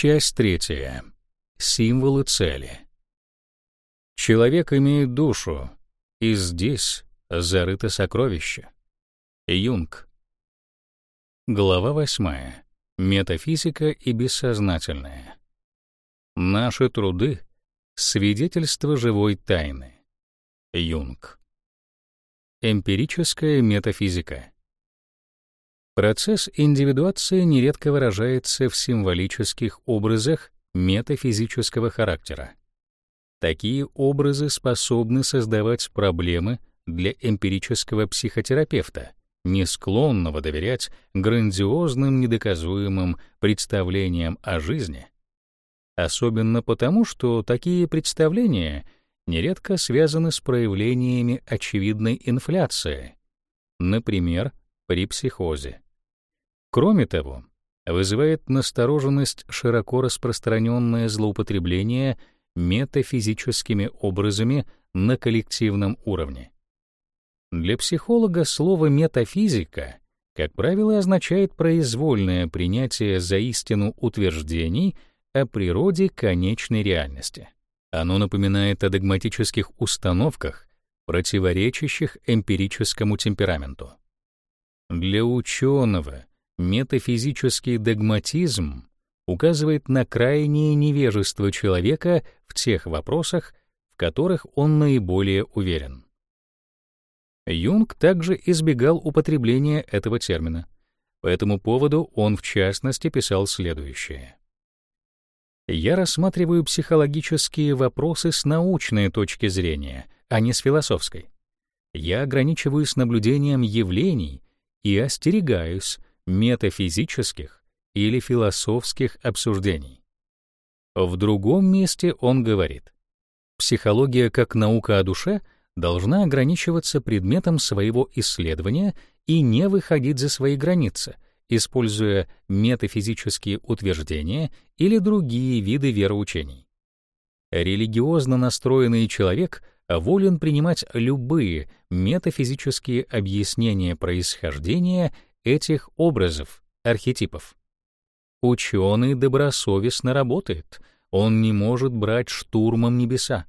Часть третья. Символы цели. Человек имеет душу, и здесь зарыто сокровище. Юнг. Глава восьмая. Метафизика и бессознательное. Наши труды — свидетельство живой тайны. Юнг. Эмпирическая метафизика. Процесс индивидуации нередко выражается в символических образах метафизического характера. Такие образы способны создавать проблемы для эмпирического психотерапевта, не склонного доверять грандиозным недоказуемым представлениям о жизни, особенно потому, что такие представления нередко связаны с проявлениями очевидной инфляции, например, при психозе. Кроме того, вызывает настороженность широко распространенное злоупотребление метафизическими образами на коллективном уровне. Для психолога слово «метафизика» как правило означает произвольное принятие за истину утверждений о природе конечной реальности. Оно напоминает о догматических установках, противоречащих эмпирическому темпераменту. Для ученого метафизический догматизм указывает на крайнее невежество человека в тех вопросах, в которых он наиболее уверен. Юнг также избегал употребления этого термина. По этому поводу он, в частности, писал следующее. «Я рассматриваю психологические вопросы с научной точки зрения, а не с философской. Я ограничиваюсь наблюдением явлений и остерегаюсь метафизических или философских обсуждений. В другом месте он говорит, психология как наука о душе должна ограничиваться предметом своего исследования и не выходить за свои границы, используя метафизические утверждения или другие виды вероучений. Религиозно настроенный человек волен принимать любые метафизические объяснения происхождения этих образов, архетипов. Ученый добросовестно работает, он не может брать штурмом небеса.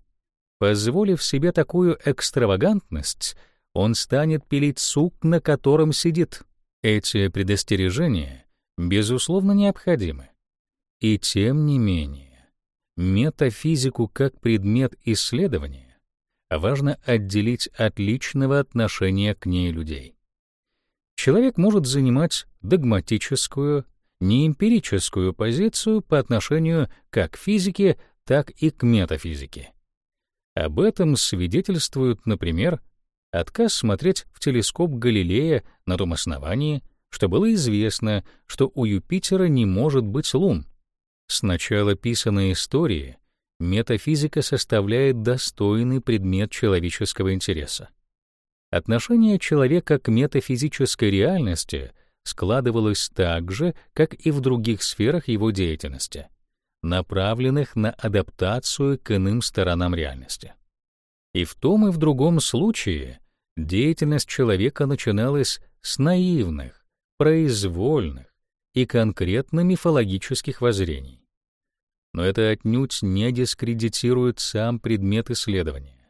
Позволив себе такую экстравагантность, он станет пилить сук, на котором сидит. Эти предостережения, безусловно, необходимы. И тем не менее, метафизику как предмет исследования важно отделить от личного отношения к ней людей. Человек может занимать догматическую, неэмпирическую позицию по отношению как к физике, так и к метафизике. Об этом свидетельствует, например, отказ смотреть в телескоп Галилея на том основании, что было известно, что у Юпитера не может быть лун. С начала истории метафизика составляет достойный предмет человеческого интереса. Отношение человека к метафизической реальности складывалось так же, как и в других сферах его деятельности, направленных на адаптацию к иным сторонам реальности. И в том и в другом случае деятельность человека начиналась с наивных, произвольных и конкретно мифологических воззрений. Но это отнюдь не дискредитирует сам предмет исследования.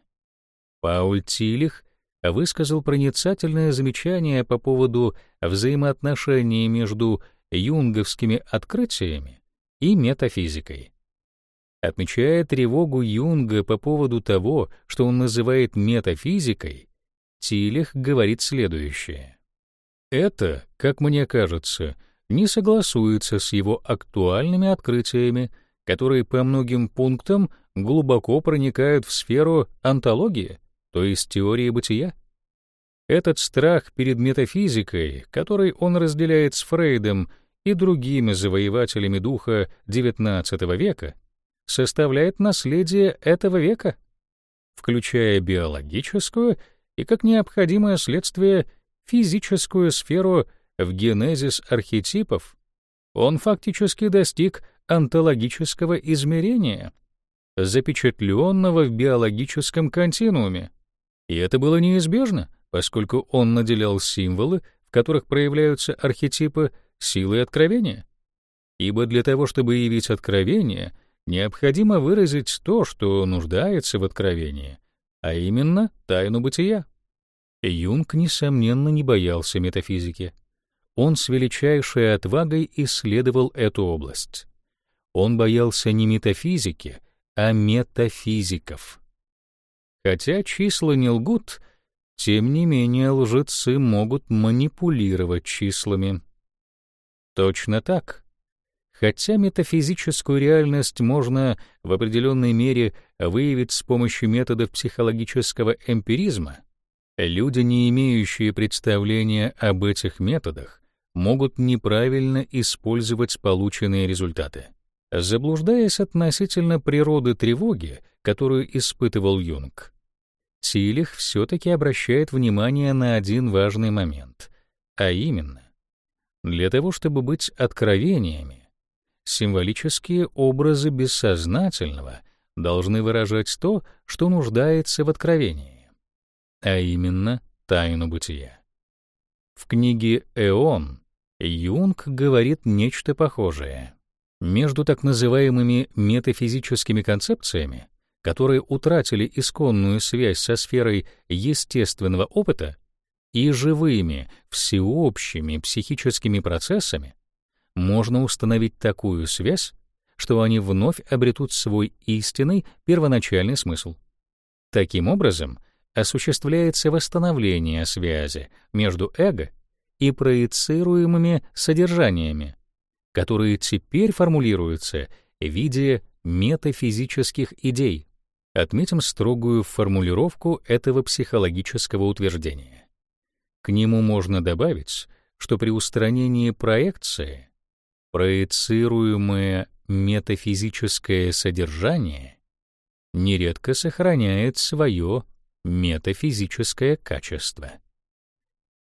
Пауль Тилих высказал проницательное замечание по поводу взаимоотношений между юнговскими открытиями и метафизикой. Отмечая тревогу Юнга по поводу того, что он называет метафизикой, Тилих говорит следующее. Это, как мне кажется, не согласуется с его актуальными открытиями, которые по многим пунктам глубоко проникают в сферу антологии, то есть теории бытия. Этот страх перед метафизикой, который он разделяет с Фрейдом и другими завоевателями духа XIX века, составляет наследие этого века, включая биологическую и, как необходимое следствие, физическую сферу в генезис архетипов, он фактически достиг онтологического измерения, запечатленного в биологическом континууме, и это было неизбежно, поскольку он наделял символы, в которых проявляются архетипы, силой откровения. ибо для того, чтобы явить откровение, необходимо выразить то, что нуждается в откровении, а именно тайну бытия. Юнг, несомненно, не боялся метафизики. Он с величайшей отвагой исследовал эту область. Он боялся не метафизики, а метафизиков. Хотя числа не лгут, тем не менее лжецы могут манипулировать числами. Точно так. Хотя метафизическую реальность можно в определенной мере выявить с помощью методов психологического эмпиризма, люди, не имеющие представления об этих методах, могут неправильно использовать полученные результаты. Заблуждаясь относительно природы тревоги, которую испытывал Юнг, Тилих все-таки обращает внимание на один важный момент, а именно, для того, чтобы быть откровениями, символические образы бессознательного должны выражать то, что нуждается в откровении, а именно тайну бытия. В книге «Эон» Юнг говорит нечто похожее. Между так называемыми метафизическими концепциями, которые утратили исконную связь со сферой естественного опыта, и живыми, всеобщими психическими процессами, можно установить такую связь, что они вновь обретут свой истинный первоначальный смысл. Таким образом, осуществляется восстановление связи между эго и проецируемыми содержаниями, которые теперь формулируются в виде метафизических идей. Отметим строгую формулировку этого психологического утверждения. К нему можно добавить, что при устранении проекции проецируемое метафизическое содержание нередко сохраняет свое метафизическое качество.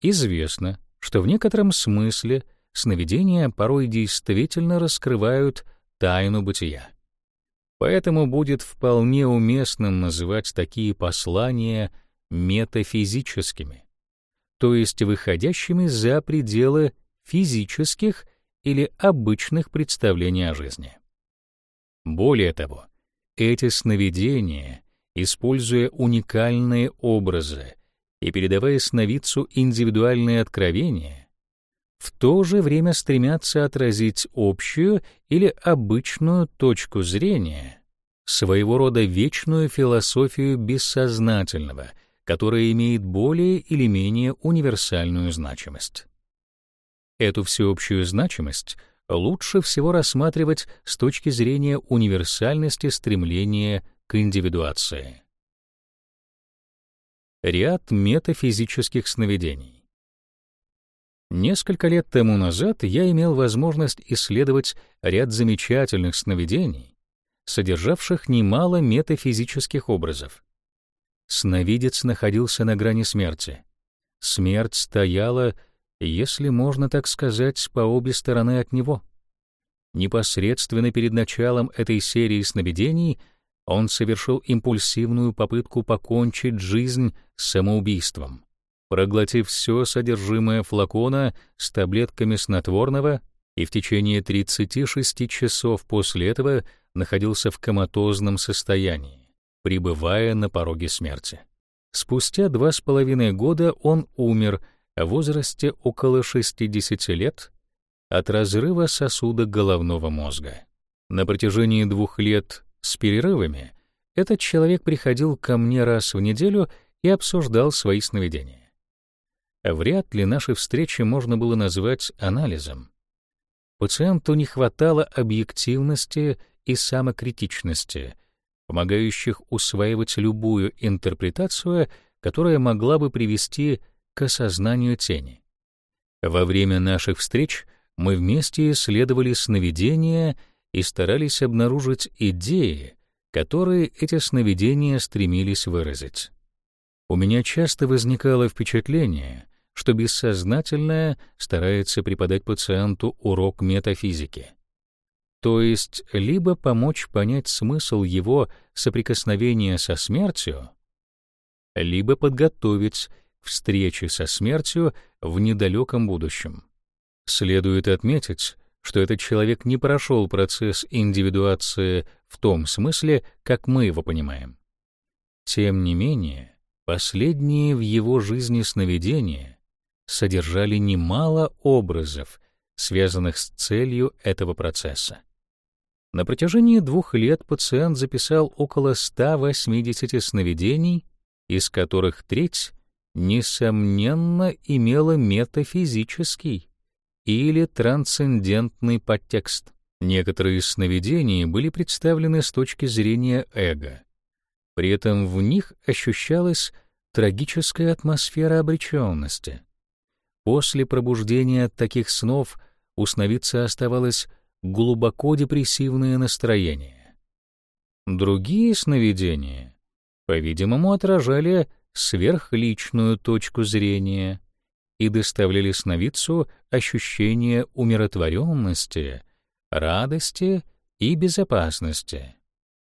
Известно, что в некотором смысле сновидения порой действительно раскрывают тайну бытия. Поэтому будет вполне уместным называть такие послания метафизическими, то есть выходящими за пределы физических или обычных представлений о жизни. Более того, эти сновидения, используя уникальные образы и передавая сновидцу индивидуальные откровения, в то же время стремятся отразить общую или обычную точку зрения, своего рода вечную философию бессознательного, которая имеет более или менее универсальную значимость. Эту всеобщую значимость лучше всего рассматривать с точки зрения универсальности стремления к индивидуации. Ряд метафизических сновидений. Несколько лет тому назад я имел возможность исследовать ряд замечательных сновидений, содержавших немало метафизических образов. Сновидец находился на грани смерти. Смерть стояла, если можно так сказать, по обе стороны от него. Непосредственно перед началом этой серии сновидений он совершил импульсивную попытку покончить жизнь самоубийством. Проглотив все содержимое флакона с таблетками снотворного и в течение 36 часов после этого находился в коматозном состоянии, пребывая на пороге смерти. Спустя два с половиной года он умер в возрасте около 60 лет от разрыва сосуда головного мозга. На протяжении двух лет с перерывами этот человек приходил ко мне раз в неделю и обсуждал свои сновидения. Вряд ли наши встречи можно было назвать анализом. Пациенту не хватало объективности и самокритичности, помогающих усваивать любую интерпретацию, которая могла бы привести к осознанию тени. Во время наших встреч мы вместе исследовали сновидения и старались обнаружить идеи, которые эти сновидения стремились выразить. У меня часто возникало впечатление, что бессознательное старается преподать пациенту урок метафизики. То есть либо помочь понять смысл его соприкосновения со смертью, либо подготовить встречи со смертью в недалеком будущем. Следует отметить, что этот человек не прошел процесс индивидуации в том смысле, как мы его понимаем. Тем не менее, последние в его жизни сновидения содержали немало образов, связанных с целью этого процесса. На протяжении двух лет пациент записал около 180 сновидений, из которых треть, несомненно, имела метафизический или трансцендентный подтекст. Некоторые из сновидений были представлены с точки зрения эго. При этом в них ощущалась трагическая атмосфера обреченности. После пробуждения от таких снов у сновидца оставалось глубоко депрессивное настроение. Другие сновидения, по-видимому, отражали сверхличную точку зрения и доставляли сновидцу ощущение умиротворенности, радости и безопасности.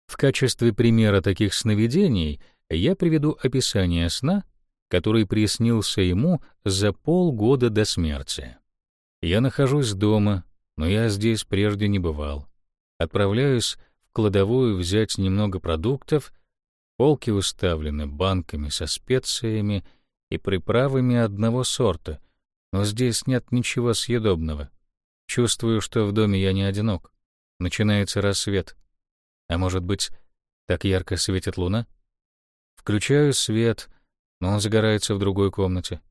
В качестве примера таких сновидений я приведу описание сна, который приснился ему за полгода до смерти. Я нахожусь дома, но я здесь прежде не бывал. Отправляюсь в кладовую взять немного продуктов, полки уставлены банками со специями и приправами одного сорта, но здесь нет ничего съедобного. Чувствую, что в доме я не одинок. Начинается рассвет. А может быть, так ярко светит луна? Включаю свет, но он загорается в другой комнате.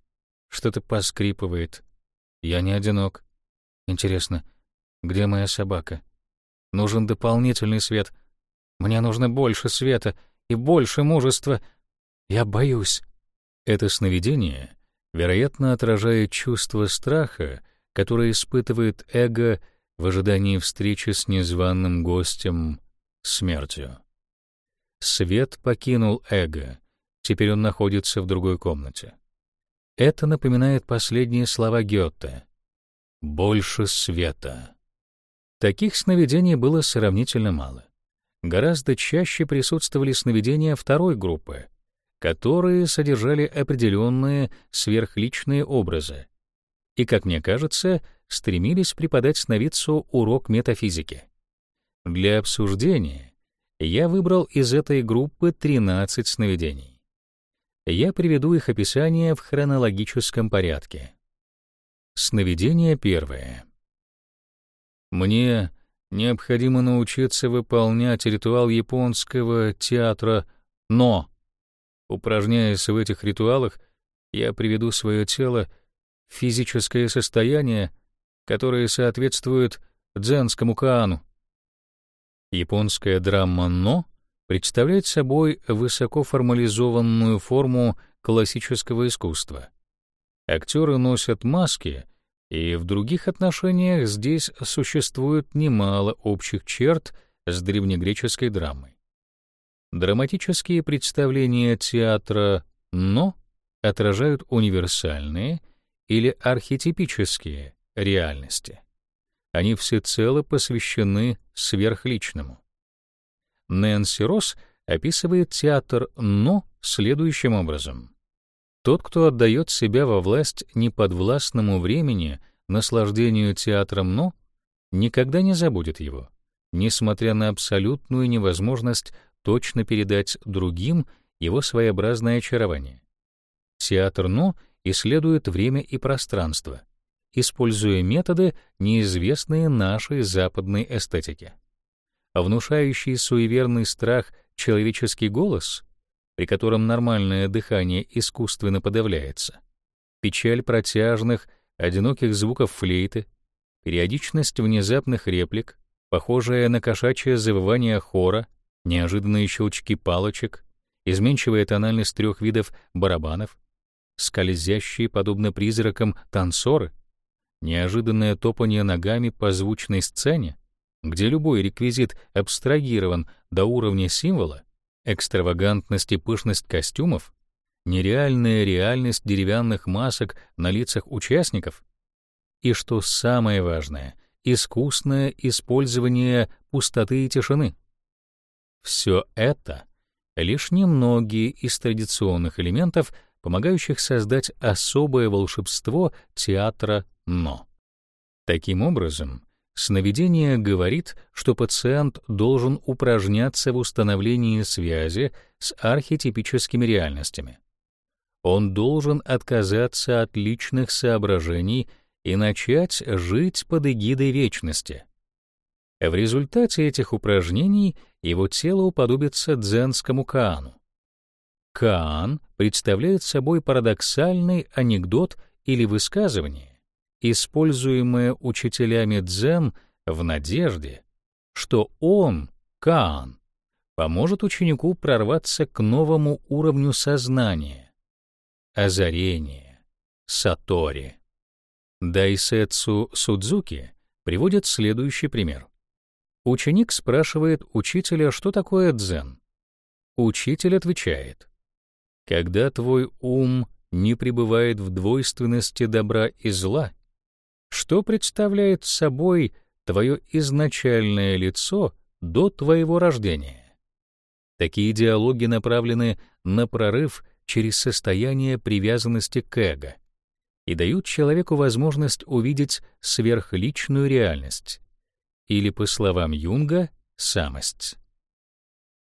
Что-то поскрипывает. Я не одинок. Интересно, где моя собака? Нужен дополнительный свет. Мне нужно больше света и больше мужества. Я боюсь. Это сновидение, вероятно, отражает чувство страха, которое испытывает эго в ожидании встречи с незваным гостем смертью. Свет покинул эго, теперь он находится в другой комнате. Это напоминает последние слова Гёте «больше света». Таких сновидений было сравнительно мало. Гораздо чаще присутствовали сновидения второй группы, которые содержали определенные сверхличные образы и, как мне кажется, стремились преподать сновидцу урок метафизики. Для обсуждения я выбрал из этой группы 13 сновидений. Я приведу их описание в хронологическом порядке. Сновидение первое. Мне необходимо научиться выполнять ритуал японского театра «но». Упражняясь в этих ритуалах, я приведу свое тело в физическое состояние, которое соответствует дзенскому каану. Японская драма «но» представляет собой высокоформализованную форму классического искусства. Актеры носят маски, и в других отношениях здесь существует немало общих черт с древнегреческой драмой. Драматические представления театра «но» отражают универсальные или архетипические реальности. Они всецело посвящены сверхличному. Нэнси Росс описывает театр «но» следующим образом. Тот, кто отдает себя во власть неподвластному времени, наслаждению театром «но», никогда не забудет его, несмотря на абсолютную невозможность точно передать другим его своеобразное очарование. Театр «но» исследует время и пространство — используя методы, неизвестные нашей западной эстетике. Внушающий суеверный страх человеческий голос, при котором нормальное дыхание искусственно подавляется, печаль протяжных, одиноких звуков флейты, периодичность внезапных реплик, похожая на кошачье завывание хора, неожиданные щелчки палочек, изменчивая тональность трех видов барабанов, скользящие, подобно призракам, танцоры — неожиданное топание ногами по звучной сцене, где любой реквизит абстрагирован до уровня символа, экстравагантность и пышность костюмов, нереальная реальность деревянных масок на лицах участников и, что самое важное, искусное использование пустоты и тишины. Все это — лишь немногие из традиционных элементов, помогающих создать особое волшебство театра но. Таким образом, Сновидение говорит, что пациент должен упражняться в установлении связи с архетипическими реальностями. Он должен отказаться от личных соображений и начать жить под эгидой вечности. В результате этих упражнений его тело уподобится дзенскому каану. Каан представляет собой парадоксальный анекдот или высказывание, используемое учителями дзен в надежде, что он, Каан, поможет ученику прорваться к новому уровню сознания, озарения, сатори. Дайсетсу Судзуки приводит следующий пример. Ученик спрашивает учителя, что такое дзен. Учитель отвечает, «Когда твой ум не пребывает в двойственности добра и зла, что представляет собой твое изначальное лицо до твоего рождения?» Такие диалоги направлены на прорыв через состояние привязанности к эго и дают человеку возможность увидеть сверхличную реальность, или, по словам Юнга, самость.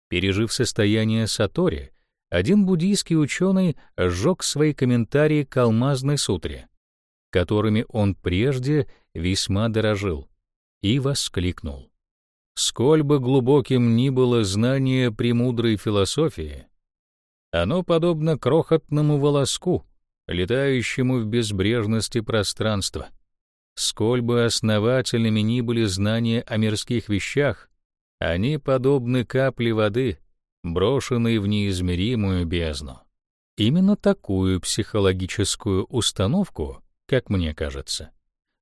Пережив состояние сатори, один буддийский ученый сжег свои комментарии к алмазной сутре, которыми он прежде весьма дорожил, и воскликнул. Сколь бы глубоким ни было знание премудрой философии, оно подобно крохотному волоску, летающему в безбрежности пространства. Сколь бы основательными ни были знания о мирских вещах, они подобны капле воды, брошенной в неизмеримую бездну. Именно такую психологическую установку, как мне кажется,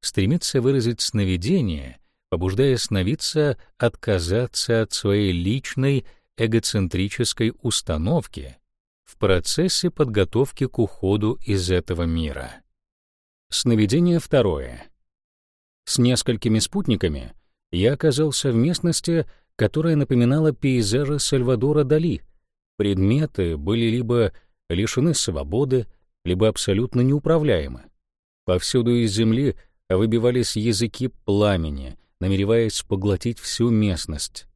стремится выразить сновидение, побуждая сновидца отказаться от своей личной эгоцентрической установки в процессе подготовки к уходу из этого мира. Сновидение второе. С несколькими спутниками я оказался в местности, которая напоминала пейзажи Сальвадора Дали. Предметы были либо лишены свободы, либо абсолютно неуправляемы. Повсюду из земли выбивались языки пламени, намереваясь поглотить всю местность.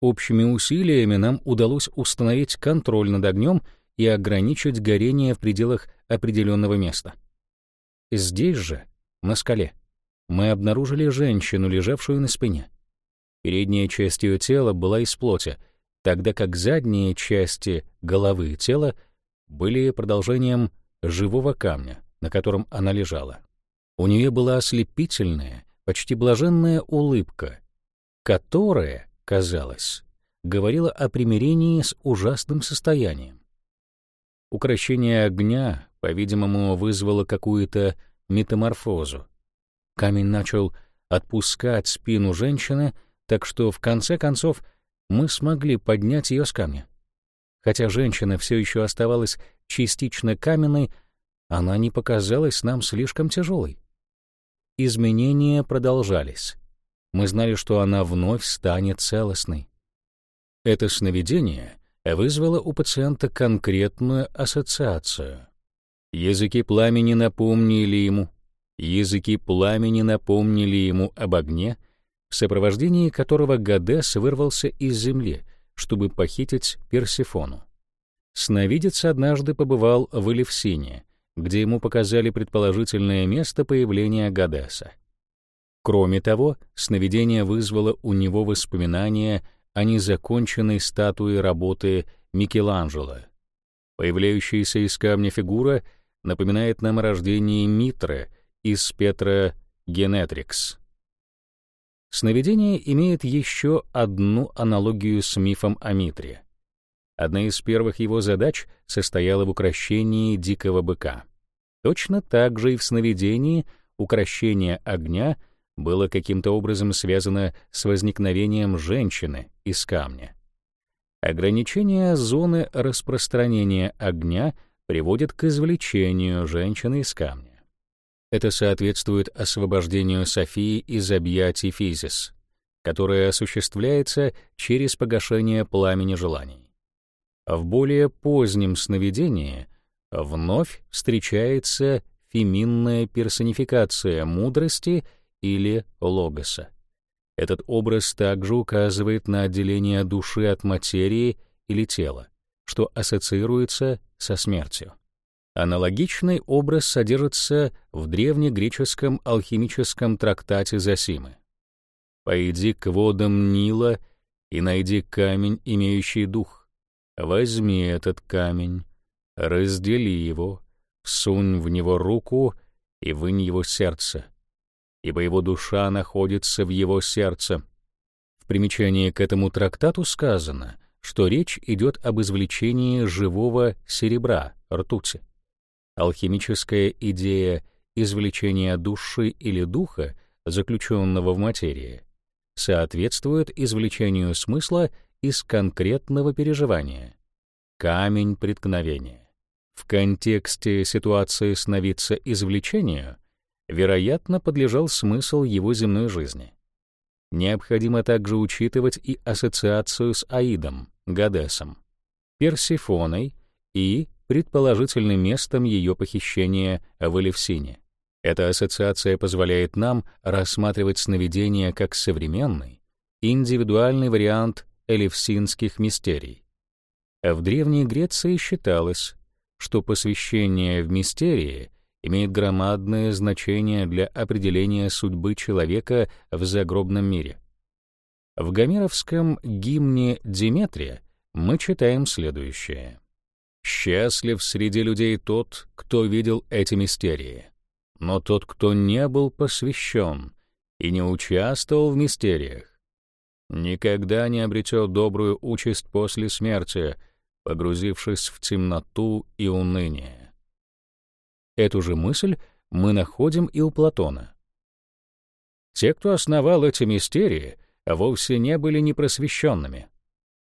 Общими усилиями нам удалось установить контроль над огнем и ограничить горение в пределах определенного места. Здесь же, на скале, мы обнаружили женщину, лежавшую на спине. Передняя часть ее тела была из плоти, тогда как задние части головы и тела были продолжением живого камня, на котором она лежала. У нее была ослепительная, почти блаженная улыбка, которая, казалось, говорила о примирении с ужасным состоянием. Укращение огня, по-видимому, вызвало какую-то метаморфозу, Камень начал отпускать спину женщины, так что в конце концов мы смогли поднять ее с камня. Хотя женщина все еще оставалась частично каменной, она не показалась нам слишком тяжелой. Изменения продолжались. Мы знали, что она вновь станет целостной. Это сновидение вызвало у пациента конкретную ассоциацию. Языки пламени напомнили ему, Языки пламени напомнили ему об огне, в сопровождении которого Гадес вырвался из земли, чтобы похитить Персифону. Сновидец однажды побывал в Элевсине, где ему показали предположительное место появления Гадеса. Кроме того, сновидение вызвало у него воспоминания о незаконченной статуе работы Микеланджело. Появляющаяся из камня фигура напоминает нам о рождении Митры — из Петра Генетрикс. Сновидение имеет еще одну аналогию с мифом о Митре. Одна из первых его задач состояла в укращении дикого быка. Точно так же и в сновидении укращение огня было каким-то образом связано с возникновением женщины из камня. Ограничение зоны распространения огня приводит к извлечению женщины из камня. Это соответствует освобождению Софии из объятий физис, которое осуществляется через погашение пламени желаний. В более позднем сновидении вновь встречается феминная персонификация мудрости или логоса. Этот образ также указывает на отделение души от материи или тела, что ассоциируется со смертью. Аналогичный образ содержится в древнегреческом алхимическом трактате Зосимы. «Пойди к водам Нила и найди камень, имеющий дух. Возьми этот камень, раздели его, сунь в него руку и вынь его сердце, ибо его душа находится в его сердце». В примечании к этому трактату сказано, что речь идет об извлечении живого серебра, ртути. Алхимическая идея извлечения души или духа, заключенного в материи, соответствует извлечению смысла из конкретного переживания. Камень преткновения. В контексте ситуации сновидца извлечению, вероятно, подлежал смысл его земной жизни. Необходимо также учитывать и ассоциацию с Аидом, Гадесом, Персифоной и предположительным местом ее похищения в Элевсине. Эта ассоциация позволяет нам рассматривать сновидения как современный, индивидуальный вариант элевсинских мистерий. В Древней Греции считалось, что посвящение в мистерии имеет громадное значение для определения судьбы человека в загробном мире. В гомеровском гимне Диметрия мы читаем следующее. Счастлив среди людей тот, кто видел эти мистерии. Но тот, кто не был посвящен и не участвовал в мистериях, никогда не обретет добрую участь после смерти, погрузившись в темноту и уныние. Эту же мысль мы находим и у Платона. Те, кто основал эти мистерии, вовсе не были непросвещенными.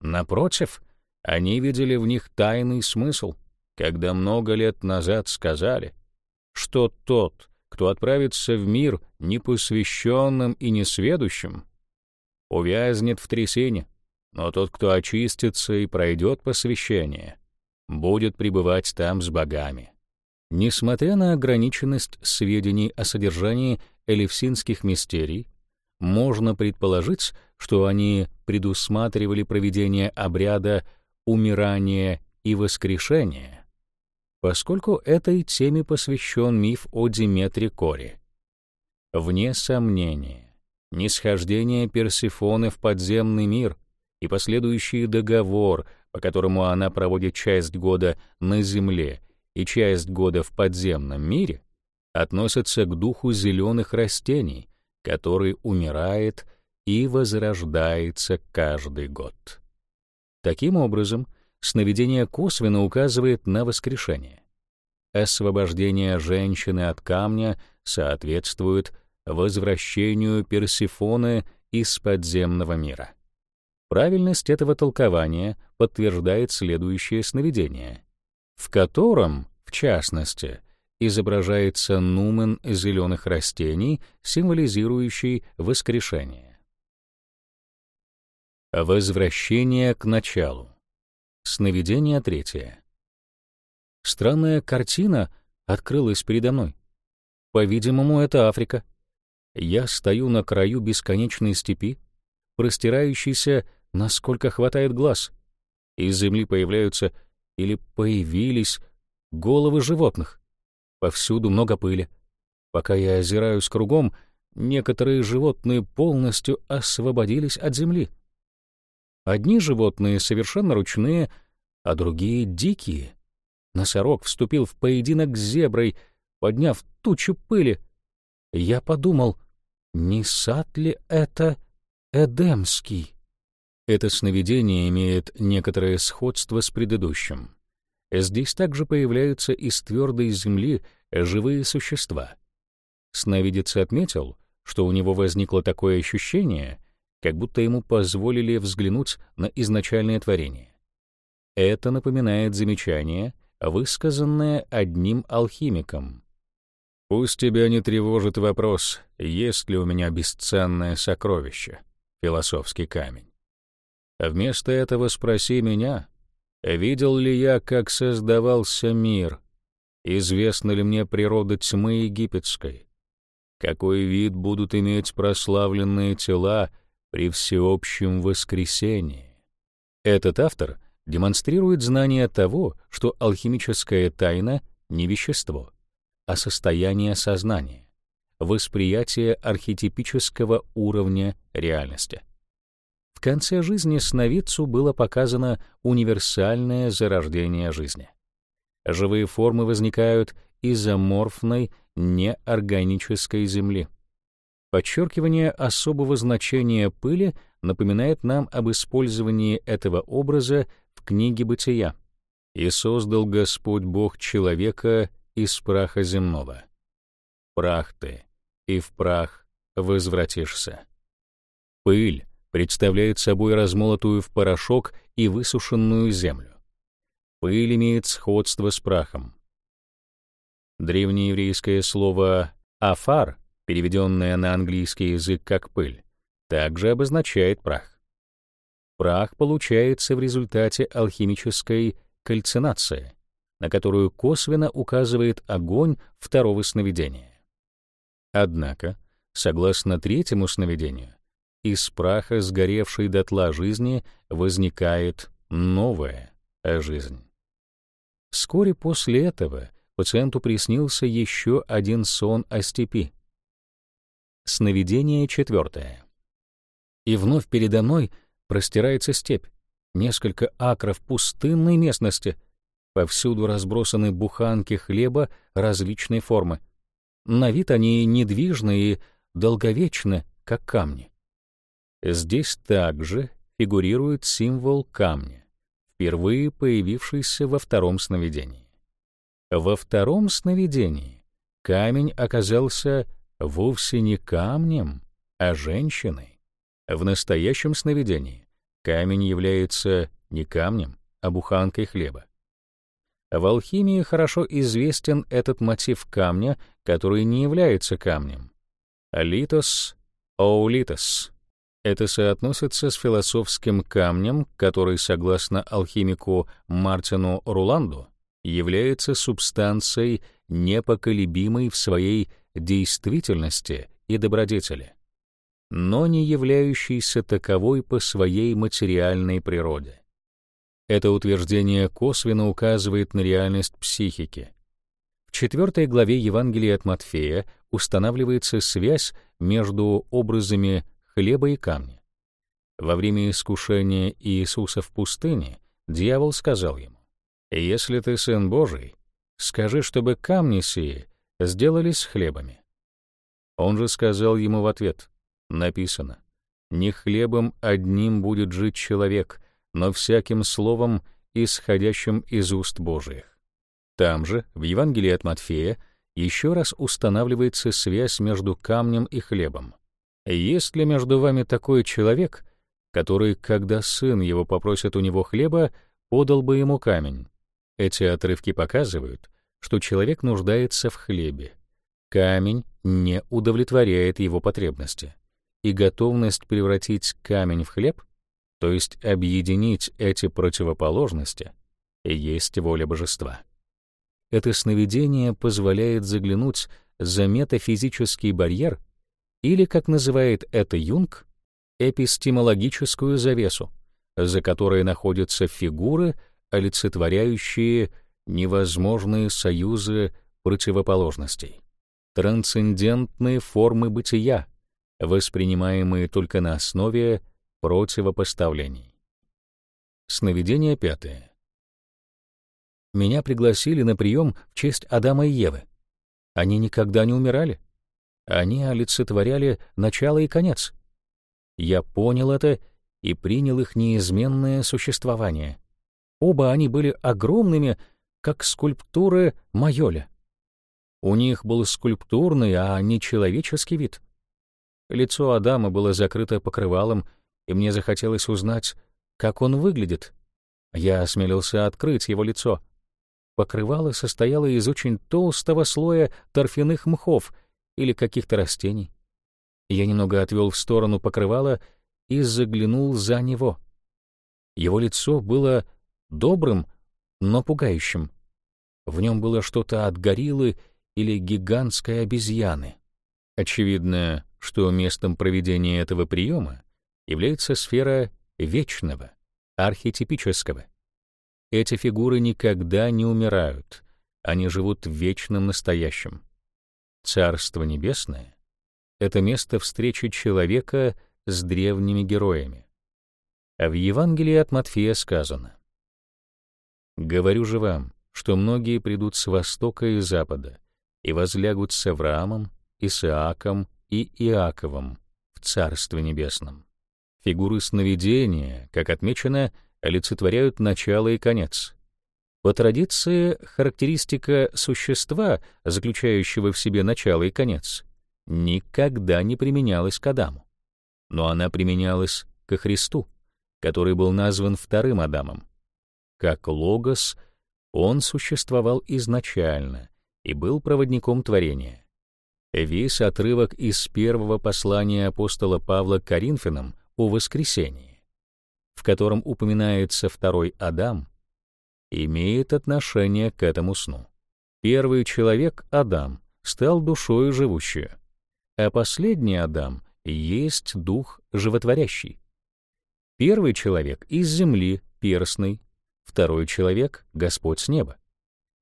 Напротив, они видели в них тайный смысл, когда много лет назад сказали, что тот, кто отправится в мир непосвященным и несведущим, увязнет в трясине, но тот, кто очистится и пройдет посвящение, будет пребывать там с богами. Несмотря на ограниченность сведений о содержании элевсинских мистерий, можно предположить, что они предусматривали проведение обряда умирание и воскрешение, поскольку этой теме посвящен миф о Диметре Коре. Вне сомнения, нисхождение Персифоны в подземный мир и последующий договор, по которому она проводит часть года на земле и часть года в подземном мире, относятся к духу зеленых растений, который умирает и возрождается каждый год. Таким образом, сновидение косвенно указывает на воскрешение. Освобождение женщины от камня соответствует возвращению Персифоны из подземного мира. Правильность этого толкования подтверждает следующее сновидение, в котором, в частности, изображается нумен зеленых растений, символизирующий воскрешение. Возвращение к началу. Сновидение третье. Странная картина открылась передо мной. По-видимому, это Африка. Я стою на краю бесконечной степи, простирающейся, насколько хватает глаз. Из земли появляются или появились головы животных. Повсюду много пыли. Пока я озираюсь кругом, некоторые животные полностью освободились от земли. Одни животные совершенно ручные, а другие — дикие. Носорог вступил в поединок с зеброй, подняв тучу пыли. Я подумал, не сад ли это Эдемский? Это сновидение имеет некоторое сходство с предыдущим. Здесь также появляются из твердой земли живые существа. Сновидец отметил, что у него возникло такое ощущение, как будто ему позволили взглянуть на изначальное творение. Это напоминает замечание, высказанное одним алхимиком. «Пусть тебя не тревожит вопрос, есть ли у меня бесценное сокровище, философский камень. Вместо этого спроси меня, видел ли я, как создавался мир, известна ли мне природа тьмы египетской, какой вид будут иметь прославленные тела при всеобщем воскресении. Этот автор демонстрирует знание того, что алхимическая тайна — не вещество, а состояние сознания, восприятие архетипического уровня реальности. В конце жизни сновидцу было показано универсальное зарождение жизни. Живые формы возникают из аморфной, неорганической земли. Подчеркивание особого значения пыли напоминает нам об использовании этого образа в книге «Бытия». «И создал Господь Бог человека из праха земного. Прах ты, и в прах возвратишься». Пыль представляет собой размолотую в порошок и высушенную землю. Пыль имеет сходство с прахом. Древнееврейское слово «афар», переведенное на английский язык как «пыль», также обозначает прах. Прах получается в результате алхимической кальцинации, на которую косвенно указывает огонь второго сновидения. Однако, согласно третьему сновидению, из праха сгоревшей дотла жизни возникает новая жизнь. Вскоре после этого пациенту приснился еще один сон о степи. Сновидение четвертое. И вновь передо мной простирается степь, несколько акров пустынной местности, повсюду разбросаны буханки хлеба различной формы. На вид они недвижны и долговечны, как камни. Здесь также фигурирует символ камня, впервые появившийся во втором сновидении. Во втором сновидении камень оказался вовсе не камнем, а женщиной. В настоящем сновидении камень является не камнем, а буханкой хлеба. В алхимии хорошо известен этот мотив камня, который не является камнем. Литос оулитос это соотносится с философским камнем, который, согласно алхимику Мартину Руланду, является субстанцией, непоколебимой в своей действительности и добродетели, но не являющейся таковой по своей материальной природе. Это утверждение косвенно указывает на реальность психики. В четвертой главе Евангелия от Матфея устанавливается связь между образами хлеба и камня. Во время искушения Иисуса в пустыне дьявол сказал ему, «Если ты Сын Божий, скажи, чтобы камни сии сделались хлебами». Он же сказал ему в ответ, написано, «Не хлебом одним будет жить человек, но всяким словом, исходящим из уст Божиих». Там же, в Евангелии от Матфея, еще раз устанавливается связь между камнем и хлебом. Есть ли между вами такой человек, который, когда сын его попросит у него хлеба, подал бы ему камень? Эти отрывки показывают, что человек нуждается в хлебе. Камень не удовлетворяет его потребности. И готовность превратить камень в хлеб, то есть объединить эти противоположности, есть воля божества. Это сновидение позволяет заглянуть за метафизический барьер или, как называет это Юнг, эпистемологическую завесу, за которой находятся фигуры, олицетворяющие невозможные союзы противоположностей, трансцендентные формы бытия, воспринимаемые только на основе противопоставлений. Сновидение пятое. Меня пригласили на прием в честь Адама и Евы. Они никогда не умирали. Они олицетворяли начало и конец. Я понял это и принял их неизменное существование. Оба они были огромными, как скульптуры Майоля. У них был скульптурный, а не человеческий вид. Лицо Адама было закрыто покрывалом, и мне захотелось узнать, как он выглядит. Я осмелился открыть его лицо. Покрывало состояло из очень толстого слоя торфяных мхов — или каких-то растений. Я немного отвел в сторону покрывала и заглянул за него. Его лицо было добрым, но пугающим. В нем было что-то от гориллы или гигантской обезьяны. Очевидно, что местом проведения этого приема является сфера вечного, архетипического. Эти фигуры никогда не умирают, они живут в вечном настоящем. Царство Небесное — это место встречи человека с древними героями. А в Евангелии от Матфея сказано «Говорю же вам, что многие придут с востока и запада и возлягут с Авраамом, Исааком и Иаковом в Царстве Небесном». Фигуры сновидения, как отмечено, олицетворяют начало и конец. По традиции, характеристика существа, заключающего в себе начало и конец, никогда не применялась к Адаму. Но она применялась ко Христу, который был назван вторым Адамом. Как Логос, он существовал изначально и был проводником творения. Весь отрывок из первого послания апостола Павла к Коринфянам о воскресении, в котором упоминается второй Адам, имеет отношение к этому сну. Первый человек, Адам, стал душою живущую, а последний Адам есть дух животворящий. Первый человек из земли, перстный, второй человек — Господь с неба.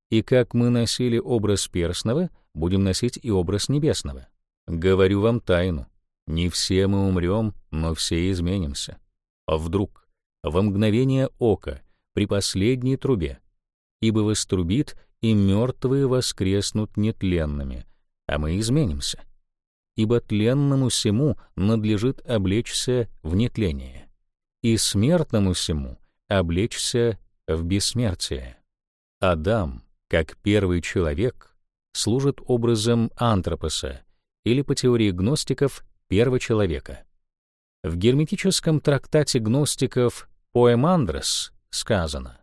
И как мы носили образ перстного, будем носить и образ небесного. Говорю вам тайну. Не все мы умрем, но все изменимся. А вдруг, во мгновение ока, при последней трубе, ибо вострубит, и мертвые воскреснут нетленными, а мы изменимся. Ибо тленному всему надлежит облечься в нетление, и смертному всему облечься в бессмертие. Адам, как первый человек, служит образом антропоса, или по теории гностиков первого человека. В герметическом трактате гностиков Поэмандрос сказано,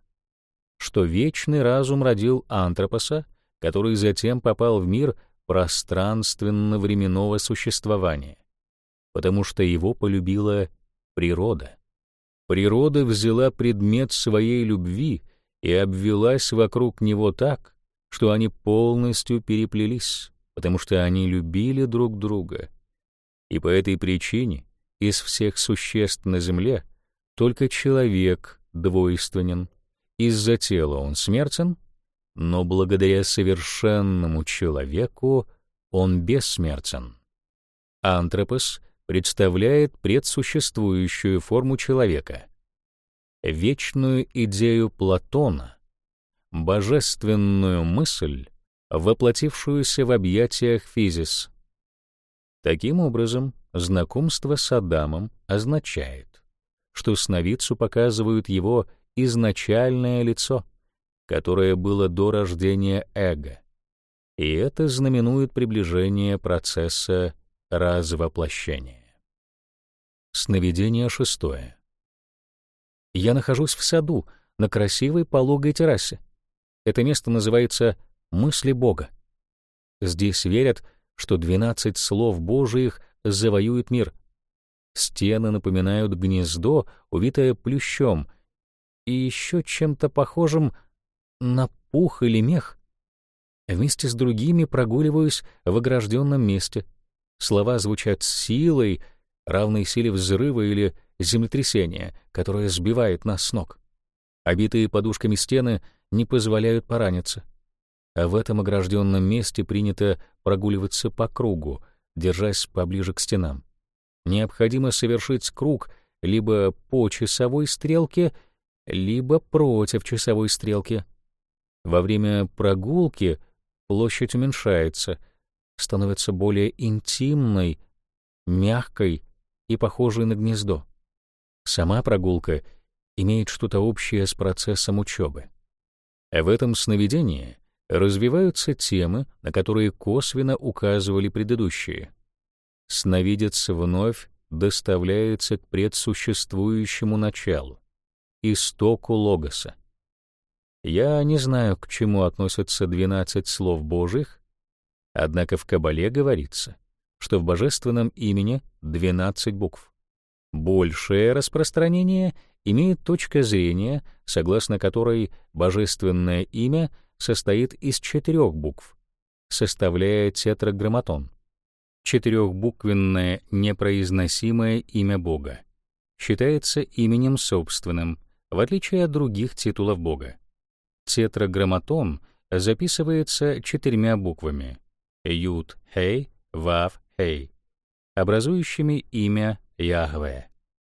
что вечный разум родил антропоса, который затем попал в мир пространственно-временного существования, потому что его полюбила природа. Природа взяла предмет своей любви и обвелась вокруг него так, что они полностью переплелись, потому что они любили друг друга — и по этой причине из всех существ на земле только человек двойственен. Из-за тела он смертен, но благодаря совершенному человеку он бессмертен. Антропос представляет предсуществующую форму человека, вечную идею Платона, божественную мысль, воплотившуюся в объятиях физис, Таким образом, знакомство с Адамом означает, что сновидцу показывают его изначальное лицо, которое было до рождения эго, и это знаменует приближение процесса развоплощения. Сновидение шестое. Я нахожусь в саду, на красивой пологой террасе. Это место называется «мысли Бога». Здесь верят, что двенадцать слов Божиих завоюют мир. Стены напоминают гнездо, увитое плющом, и еще чем-то похожим на пух или мех. Вместе с другими прогуливаюсь в огражденном месте. Слова звучат силой, равной силе взрыва или землетрясения, которое сбивает нас с ног. Обитые подушками стены не позволяют пораниться а в этом огражденном месте принято прогуливаться по кругу, держась поближе к стенам. Необходимо совершить круг либо по часовой стрелке, либо против часовой стрелки. Во время прогулки площадь уменьшается, становится более интимной, мягкой и похожей на гнездо. Сама прогулка имеет что-то общее с процессом учебы. В этом сновидении развиваются темы, на которые косвенно указывали предыдущие. Сновидец вновь доставляется к предсуществующему началу, истоку логоса. Я не знаю, к чему относятся двенадцать слов Божьих, однако в Кабале говорится, что в божественном имени двенадцать букв. Большее распространение имеет точка зрения, согласно которой божественное имя состоит из четырех букв, составляя тетраграмматон. четырехбуквенное непроизносимое имя Бога, считается именем собственным, в отличие от других титулов Бога. Тетраграмматон записывается четырьмя буквами Юд, Хей, Вав, Хей, образующими имя Яхве.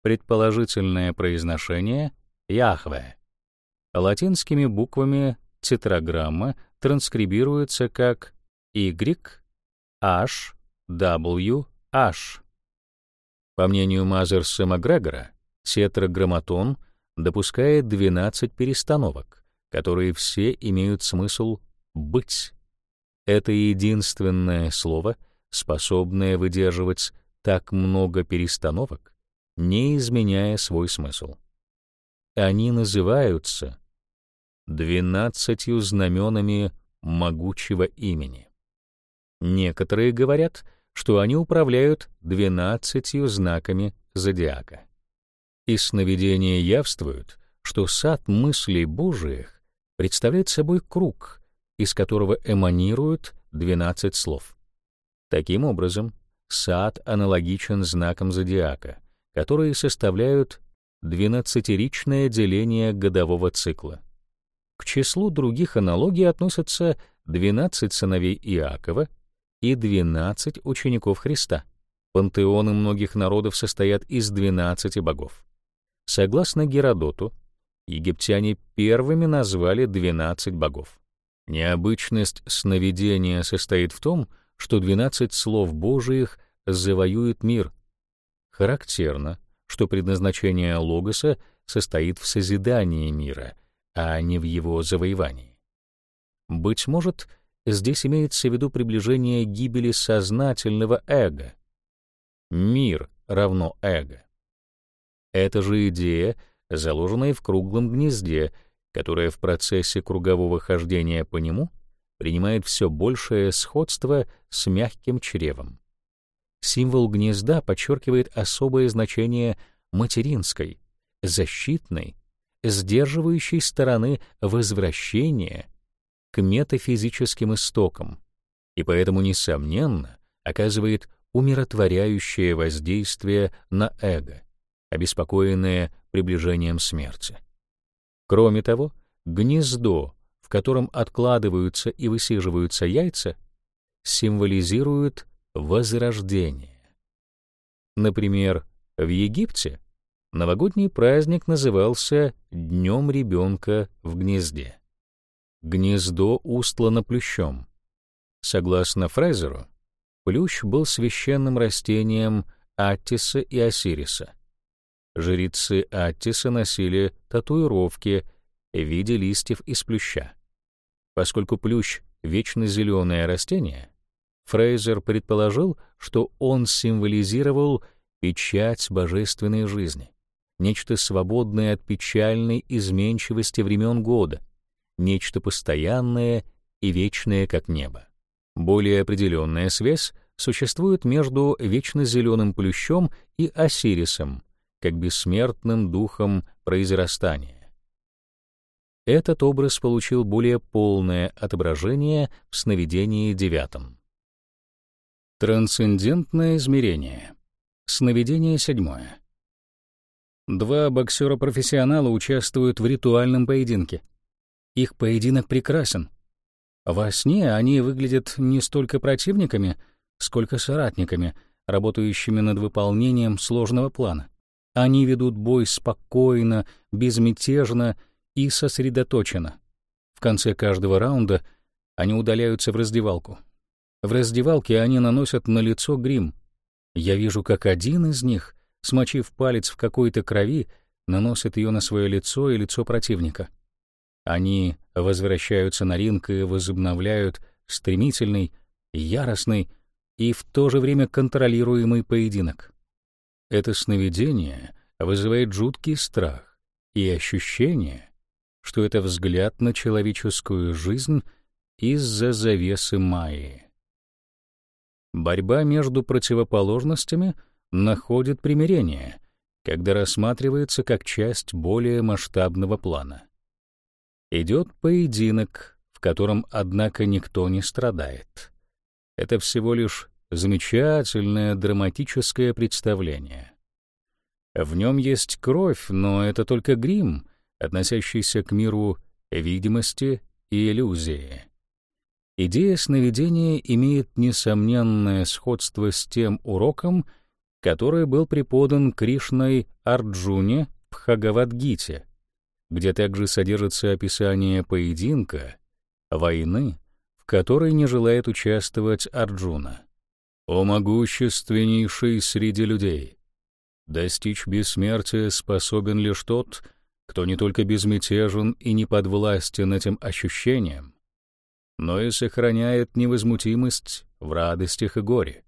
Предположительное произношение Яхве. Латинскими буквами тетраграмма транскрибируется как Y, H, W, H. По мнению Мазерса Макгрегора, тетраграмматон допускает 12 перестановок, которые все имеют смысл «быть». Это единственное слово, способное выдерживать так много перестановок, не изменяя свой смысл. Они называются двенадцатью знаменами могучего имени. Некоторые говорят, что они управляют двенадцатью знаками зодиака. И сновидения явствуют, что сад мыслей Божиих представляет собой круг, из которого эманируют двенадцать слов. Таким образом, сад аналогичен знакам зодиака, которые составляют двенадцатиричное деление годового цикла. К числу других аналогий относятся 12 сыновей Иакова и 12 учеников Христа. Пантеоны многих народов состоят из 12 богов. Согласно Геродоту, египтяне первыми назвали 12 богов. Необычность сновидения состоит в том, что 12 слов Божиих завоюют мир. Характерно, что предназначение Логоса состоит в созидании мира, а не в его завоевании. Быть может, здесь имеется в виду приближение гибели сознательного эго. Мир равно эго. Это же идея, заложенная в круглом гнезде, которая в процессе кругового хождения по нему принимает все большее сходство с мягким чревом. Символ гнезда подчеркивает особое значение материнской, защитной сдерживающей стороны возвращения к метафизическим истокам и поэтому, несомненно, оказывает умиротворяющее воздействие на эго, обеспокоенное приближением смерти. Кроме того, гнездо, в котором откладываются и высиживаются яйца, символизирует возрождение. Например, в Египте Новогодний праздник назывался Днем ребенка в гнезде. Гнездо устлано плющом. Согласно Фрезеру, плющ был священным растением Аттиса и Осириса. Жрецы Аттиса носили татуировки в виде листьев из плюща. Поскольку плющ — вечно зеленое растение, Фрейзер предположил, что он символизировал печать божественной жизни нечто свободное от печальной изменчивости времен года, нечто постоянное и вечное, как небо. Более определенная связь существует между вечно зеленым плющом и Осирисом, как бессмертным духом произрастания. Этот образ получил более полное отображение в сновидении девятом. Трансцендентное измерение. Сновидение седьмое. Два боксера-профессионала участвуют в ритуальном поединке. Их поединок прекрасен. Во сне они выглядят не столько противниками, сколько соратниками, работающими над выполнением сложного плана. Они ведут бой спокойно, безмятежно и сосредоточенно. В конце каждого раунда они удаляются в раздевалку. В раздевалке они наносят на лицо грим. Я вижу, как один из них — смочив палец в какой-то крови, наносят ее на свое лицо и лицо противника. Они возвращаются на ринг и возобновляют стремительный, яростный и в то же время контролируемый поединок. Это сновидение вызывает жуткий страх и ощущение, что это взгляд на человеческую жизнь из-за завесы Майи. Борьба между противоположностями — находит примирение, когда рассматривается как часть более масштабного плана. Идет поединок, в котором, однако, никто не страдает. Это всего лишь замечательное драматическое представление. В нем есть кровь, но это только грим, относящийся к миру видимости и иллюзии. Идея сновидения имеет несомненное сходство с тем уроком, который был преподан Кришной Арджуне в Бхагавадгите, где также содержится описание поединка, войны, в которой не желает участвовать Арджуна. «О могущественнейший среди людей! Достичь бессмертия способен лишь тот, кто не только безмятежен и не подвластен этим ощущениям, но и сохраняет невозмутимость в радостях и горе.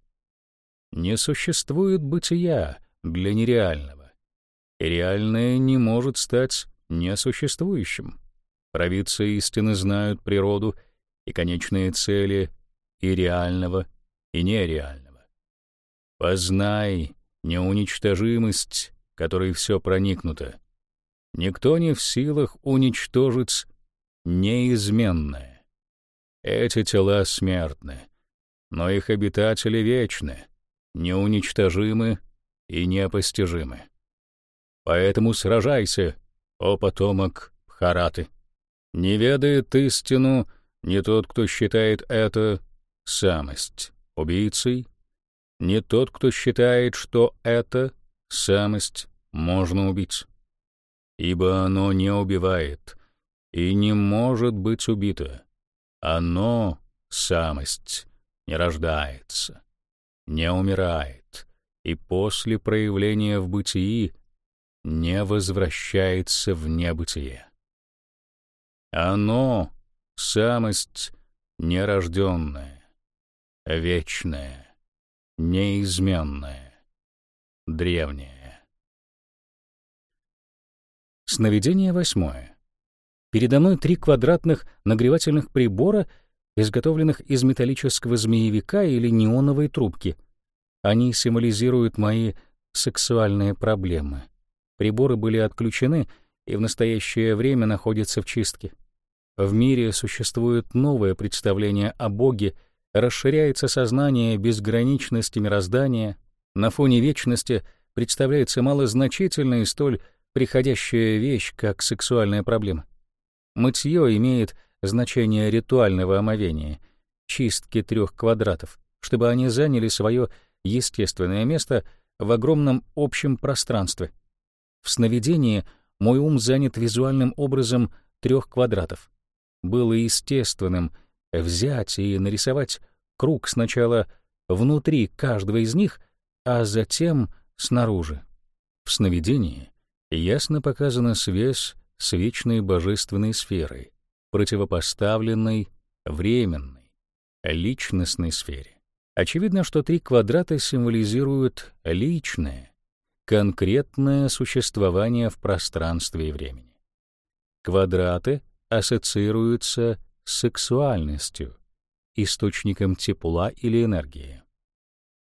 Не существует бытия для нереального, и реальное не может стать несуществующим. Провидцы истины знают природу и конечные цели и реального, и нереального. Познай неуничтожимость, которой все проникнуто. Никто не в силах уничтожить неизменное. Эти тела смертны, но их обитатели вечны, неуничтожимы и непостижимы. Поэтому сражайся, о потомок Хараты. Не ведает истину не тот, кто считает это самость убийцей, не тот, кто считает, что это самость можно убить. Ибо оно не убивает и не может быть убито. Оно, самость, не рождается, не умирает и после проявления в бытии не возвращается в небытие. Оно — самость нерожденная, вечная, неизменная, древняя. Сновидение восьмое. Передо мной три квадратных нагревательных прибора, изготовленных из металлического змеевика или неоновой трубки. Они символизируют мои сексуальные проблемы. Приборы были отключены и в настоящее время находятся в чистке. В мире существует новое представление о Боге, расширяется сознание безграничности мироздания, на фоне вечности представляется малозначительная и столь приходящая вещь, как сексуальная проблема. Мытье имеет значение ритуального омовения, чистки трех квадратов, чтобы они заняли свое естественное место в огромном общем пространстве — в сновидении мой ум занят визуальным образом трех квадратов. Было естественным взять и нарисовать круг сначала внутри каждого из них, а затем снаружи. В сновидении ясно показана связь с вечной божественной сферой, противопоставленной временной, личностной сфере. Очевидно, что три квадрата символизируют личное, конкретное существование в пространстве и времени. Квадраты ассоциируются с сексуальностью, источником тепла или энергии.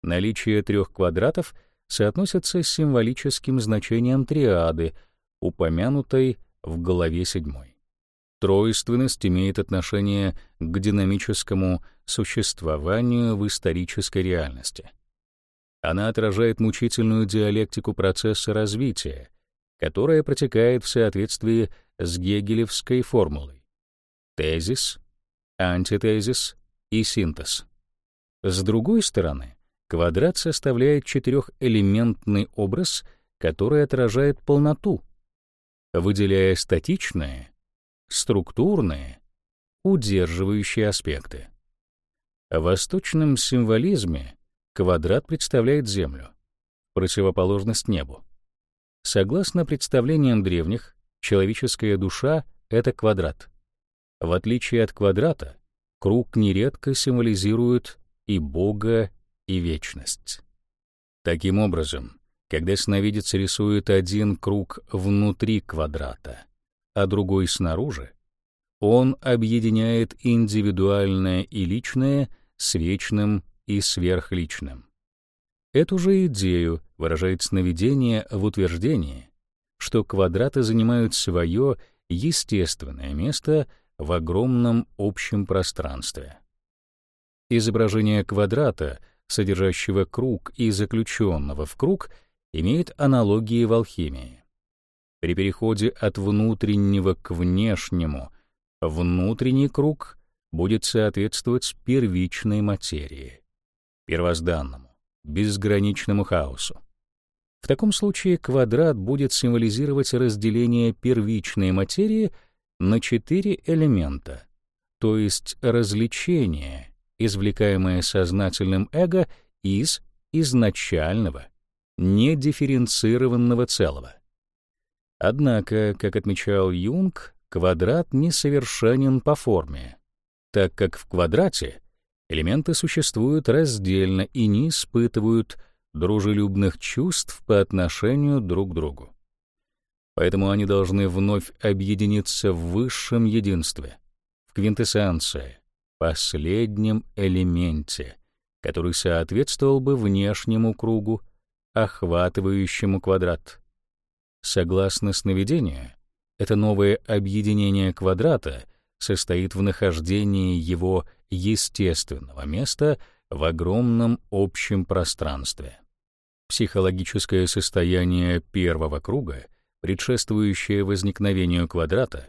Наличие трех квадратов соотносится с символическим значением триады, упомянутой в главе 7. Тройственность имеет отношение к динамическому существованию в исторической реальности. Она отражает мучительную диалектику процесса развития, которая протекает в соответствии с гегелевской формулой. Тезис, антитезис и синтез. С другой стороны, квадрат составляет четырехэлементный образ, который отражает полноту, выделяя статичные, структурные, удерживающие аспекты. В восточном символизме Квадрат представляет Землю, противоположность небу. Согласно представлениям древних, человеческая душа — это квадрат. В отличие от квадрата, круг нередко символизирует и Бога, и вечность. Таким образом, когда сновидец рисует один круг внутри квадрата, а другой снаружи, он объединяет индивидуальное и личное с вечным и сверхличным. Эту же идею выражает сновидение в утверждении, что квадраты занимают свое естественное место в огромном общем пространстве. Изображение квадрата содержащего круг и заключенного в круг, имеет аналогии в алхимии. При переходе от внутреннего к внешнему внутренний круг будет соответствовать первичной материи, первозданному, безграничному хаосу. В таком случае квадрат будет символизировать разделение первичной материи на четыре элемента, то есть развлечение, извлекаемое сознательным эго из изначального, недифференцированного целого. Однако, как отмечал Юнг, квадрат несовершенен по форме, так как в квадрате элементы существуют раздельно и не испытывают дружелюбных чувств по отношению друг к другу. Поэтому они должны вновь объединиться в высшем единстве, в квинтэссенции, последнем элементе, который соответствовал бы внешнему кругу, охватывающему квадрат. Согласно сновидению, это новое объединение квадрата состоит в нахождении его естественного места в огромном общем пространстве. Психологическое состояние первого круга, предшествующее возникновению квадрата,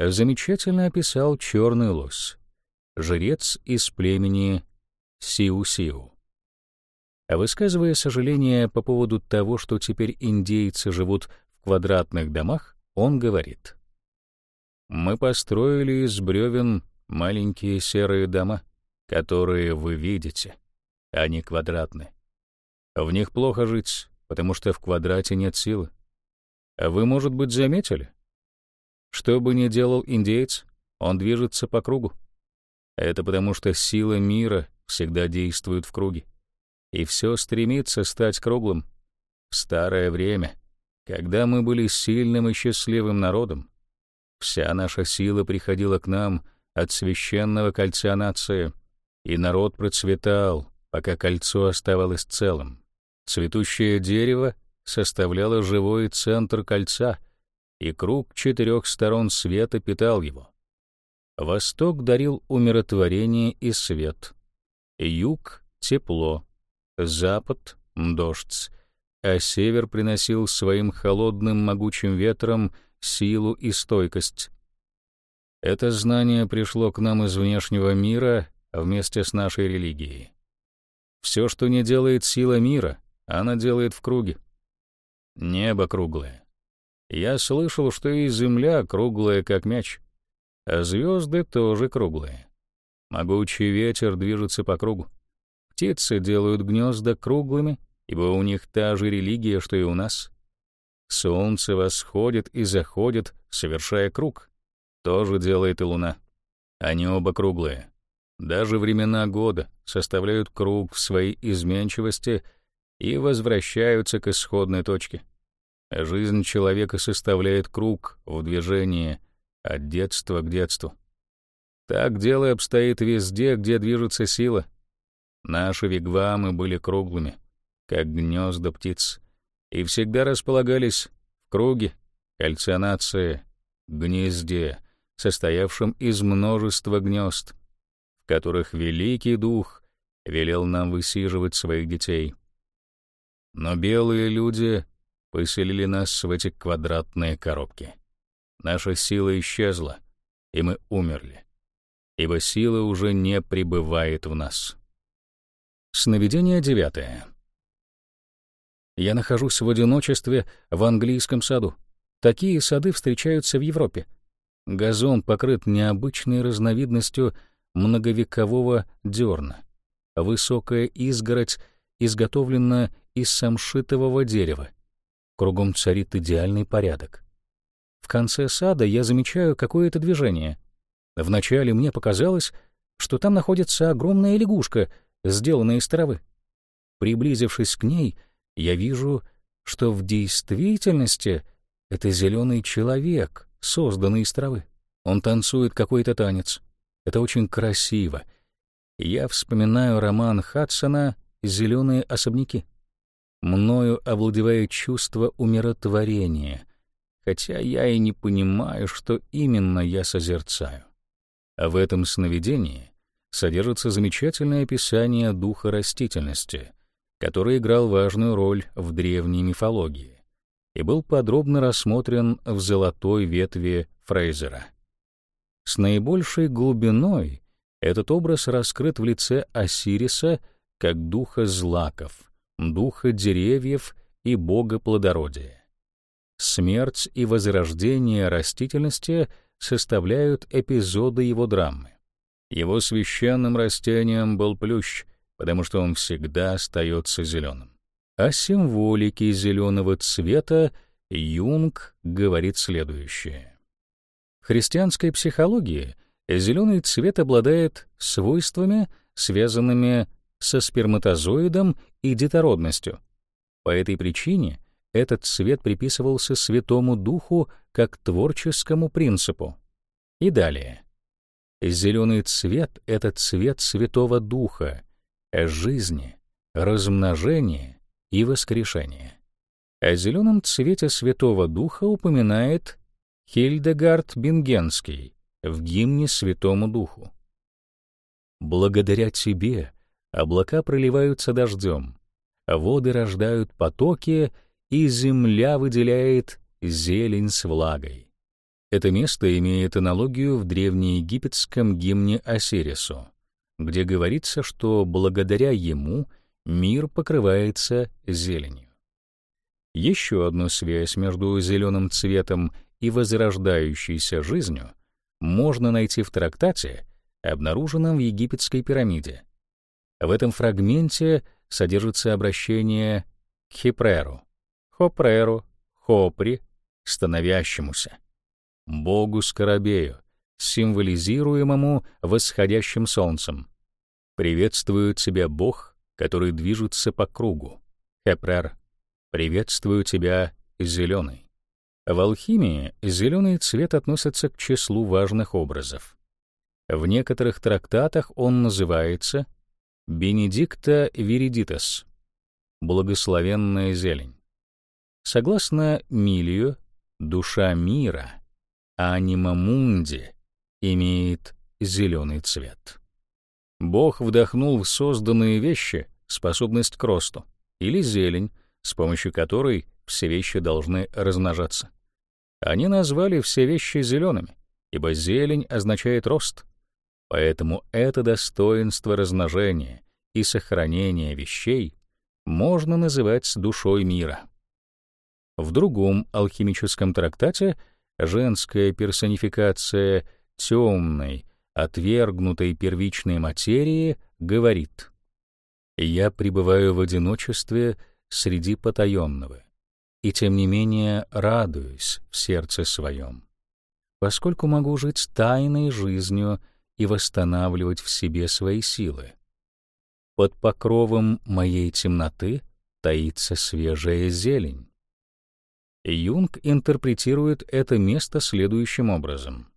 замечательно описал черный лось, жрец из племени Сиу-Сиу. А высказывая сожаление по поводу того, что теперь индейцы живут в квадратных домах, он говорит, «Мы построили из бревен маленькие серые дома, которые вы видите, они квадратны. В них плохо жить, потому что в квадрате нет силы. А вы, может быть, заметили? Что бы ни делал индеец, он движется по кругу. Это потому что сила мира всегда действует в круге. И все стремится стать круглым. В старое время, когда мы были сильным и счастливым народом, вся наша сила приходила к нам от священного кольца нации, и народ процветал, пока кольцо оставалось целым. Цветущее дерево составляло живой центр кольца, и круг четырех сторон света питал его. Восток дарил умиротворение и свет, юг — тепло, запад — дождь, а север приносил своим холодным могучим ветром силу и стойкость. Это знание пришло к нам из внешнего мира вместе с нашей религией. Все, что не делает сила мира, она делает в круге. Небо круглое. Я слышал, что и земля круглая, как мяч, а звезды тоже круглые. Могучий ветер движется по кругу. Птицы делают гнезда круглыми, ибо у них та же религия, что и у нас. Солнце восходит и заходит, совершая круг. Тоже делает и луна. Они оба круглые. Даже времена года составляют круг в своей изменчивости — и возвращаются к исходной точке. Жизнь человека составляет круг в движении от детства к детству. Так дело обстоит везде, где движется сила. Наши вигвамы были круглыми, как гнезда птиц, и всегда располагались в круге, нации, гнезде, состоявшем из множества гнезд, в которых Великий Дух велел нам высиживать своих детей — но белые люди поселили нас в эти квадратные коробки. Наша сила исчезла, и мы умерли, ибо сила уже не пребывает в нас. Сновидение девятое. Я нахожусь в одиночестве в английском саду. Такие сады встречаются в Европе. Газон покрыт необычной разновидностью многовекового дерна. Высокая изгородь изготовлена из самшитового дерева. Кругом царит идеальный порядок. В конце сада я замечаю какое-то движение. Вначале мне показалось, что там находится огромная лягушка, сделанная из травы. Приблизившись к ней, я вижу, что в действительности это зеленый человек, созданный из травы. Он танцует какой-то танец. Это очень красиво. Я вспоминаю роман Хадсона «Зеленые особняки». Мною овладевает чувство умиротворения, хотя я и не понимаю, что именно я созерцаю. А в этом сновидении содержится замечательное описание духа растительности, который играл важную роль в древней мифологии и был подробно рассмотрен в «Золотой ветви» Фрейзера. С наибольшей глубиной этот образ раскрыт в лице Осириса как духа злаков, духа деревьев и бога плодородия. Смерть и возрождение растительности составляют эпизоды его драмы. Его священным растением был плющ, потому что он всегда остается зеленым. О символике зеленого цвета Юнг говорит следующее. В христианской психологии зеленый цвет обладает свойствами, связанными со сперматозоидом и детородностью. По этой причине этот цвет приписывался Святому Духу как творческому принципу. И далее. Зеленый цвет — это цвет Святого Духа, жизни, размножения и воскрешения. О зеленом цвете Святого Духа упоминает Хильдегард Бингенский в гимне Святому Духу. «Благодаря Тебе облака проливаются дождем, воды рождают потоки, и земля выделяет зелень с влагой. Это место имеет аналогию в древнеегипетском гимне Осирису, где говорится, что благодаря ему мир покрывается зеленью. Еще одну связь между зеленым цветом и возрождающейся жизнью можно найти в трактате, обнаруженном в египетской пирамиде. В этом фрагменте содержится обращение к Хипреру, Хопреру, Хопри, становящемуся, богу-скоробею, символизируемому восходящим солнцем. Приветствует тебя Бог, который движется по кругу. Хепрер, приветствую тебя, зеленый. В алхимии зеленый цвет относится к числу важных образов. В некоторых трактатах он называется Бенедикта виридитас — благословенная зелень. Согласно Милию, душа мира, анима мунди, имеет зеленый цвет. Бог вдохнул в созданные вещи способность к росту, или зелень, с помощью которой все вещи должны размножаться. Они назвали все вещи зелеными, ибо зелень означает рост. Поэтому это достоинство размножения и сохранения вещей можно называть душой мира. В другом алхимическом трактате женская персонификация темной, отвергнутой первичной материи говорит «Я пребываю в одиночестве среди потаенного, и тем не менее радуюсь в сердце своем, поскольку могу жить тайной жизнью и восстанавливать в себе свои силы. Под покровом моей темноты таится свежая зелень. Юнг интерпретирует это место следующим образом.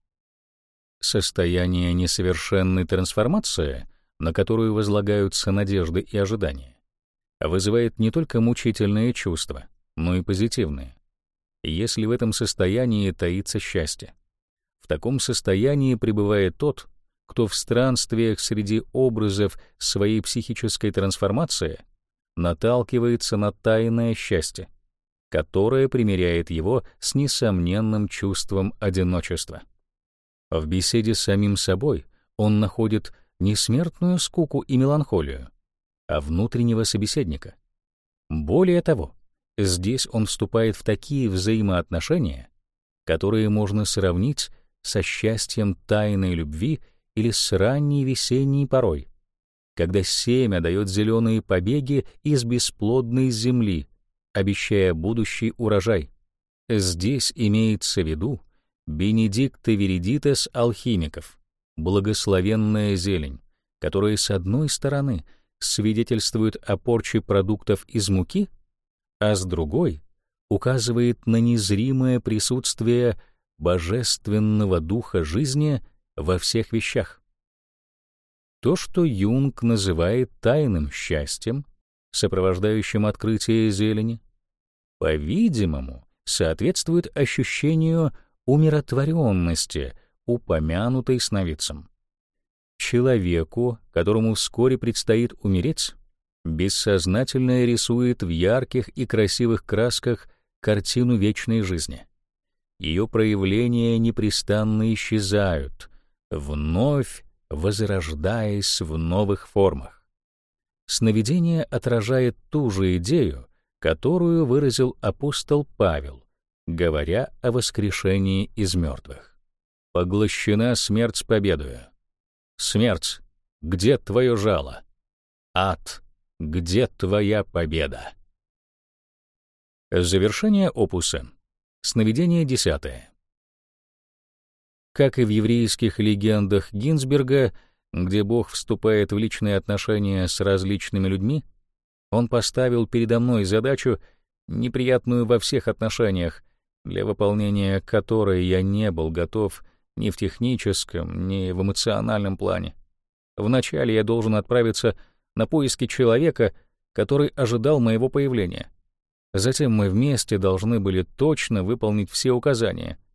Состояние несовершенной трансформации, на которую возлагаются надежды и ожидания, вызывает не только мучительные чувства, но и позитивные. Если в этом состоянии таится счастье. В таком состоянии пребывает тот, кто в странствиях среди образов своей психической трансформации наталкивается на тайное счастье, которое примиряет его с несомненным чувством одиночества. В беседе с самим собой он находит не смертную скуку и меланхолию, а внутреннего собеседника. Более того, здесь он вступает в такие взаимоотношения, которые можно сравнить со счастьем тайной любви или с ранней весенней порой, когда семя дает зеленые побеги из бесплодной земли, обещая будущий урожай. Здесь имеется в виду Бенедикта Веридитес алхимиков, благословенная зелень, которая с одной стороны свидетельствует о порче продуктов из муки, а с другой указывает на незримое присутствие божественного духа жизни во всех вещах. То, что Юнг называет тайным счастьем, сопровождающим открытие зелени, по-видимому, соответствует ощущению умиротворенности, упомянутой сновидцем. человеку, которому вскоре предстоит умереть, бессознательное рисует в ярких и красивых красках картину вечной жизни. Ее проявления непрестанно исчезают, вновь возрождаясь в новых формах. Сновидение отражает ту же идею, которую выразил апостол Павел, говоря о воскрешении из мертвых. «Поглощена смерть победою. Смерть, где твое жало? Ад, где твоя победа?» Завершение опуса. Сновидение десятое. Как и в еврейских легендах Гинзберга, где Бог вступает в личные отношения с различными людьми, он поставил передо мной задачу, неприятную во всех отношениях, для выполнения которой я не был готов ни в техническом, ни в эмоциональном плане. Вначале я должен отправиться на поиски человека, который ожидал моего появления. Затем мы вместе должны были точно выполнить все указания —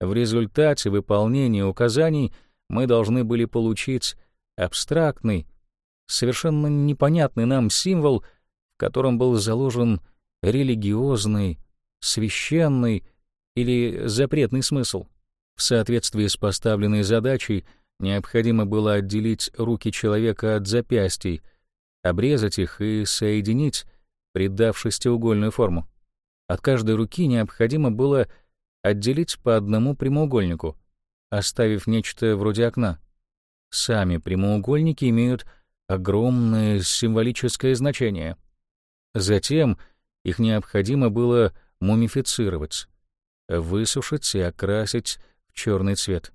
в результате выполнения указаний мы должны были получить абстрактный, совершенно непонятный нам символ, в котором был заложен религиозный, священный или запретный смысл. В соответствии с поставленной задачей необходимо было отделить руки человека от запястий, обрезать их и соединить, придав шестиугольную форму. От каждой руки необходимо было отделить по одному прямоугольнику, оставив нечто вроде окна. Сами прямоугольники имеют огромное символическое значение. Затем их необходимо было мумифицировать, высушить и окрасить в черный цвет.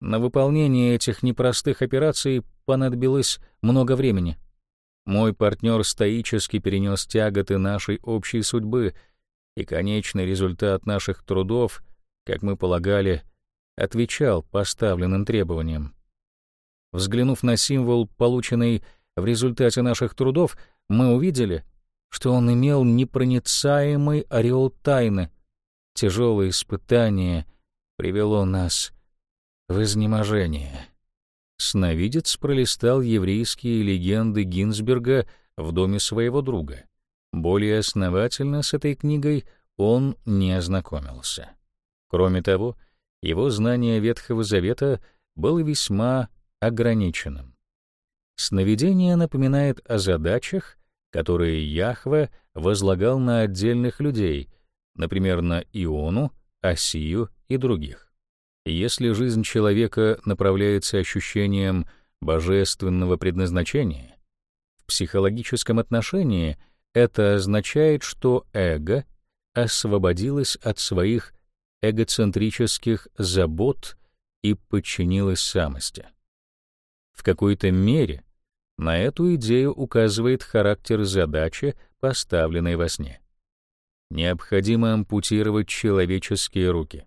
На выполнение этих непростых операций понадобилось много времени. Мой партнер стоически перенес тяготы нашей общей судьбы — и конечный результат наших трудов, как мы полагали, отвечал поставленным требованиям. Взглянув на символ, полученный в результате наших трудов, мы увидели, что он имел непроницаемый ореол тайны. Тяжелое испытание привело нас в изнеможение. Сновидец пролистал еврейские легенды Гинзберга в доме своего друга. Более основательно с этой книгой он не ознакомился. Кроме того, его знание Ветхого Завета было весьма ограниченным. Сновидение напоминает о задачах, которые Яхве возлагал на отдельных людей, например, на Иону, Осию и других. Если жизнь человека направляется ощущением божественного предназначения, в психологическом отношении — это означает, что эго освободилось от своих эгоцентрических забот и подчинилось самости. В какой-то мере на эту идею указывает характер задачи, поставленной во сне. Необходимо ампутировать человеческие руки.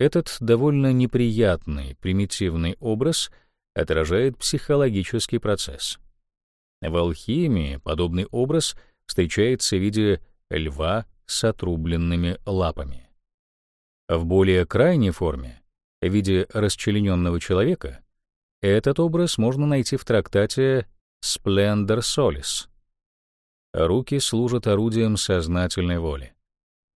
Этот довольно неприятный, примитивный образ отражает психологический процесс. В алхимии подобный образ — встречается в виде льва с отрубленными лапами. В более крайней форме, в виде расчлененного человека, этот образ можно найти в трактате «Splendor Solis». Руки служат орудием сознательной воли,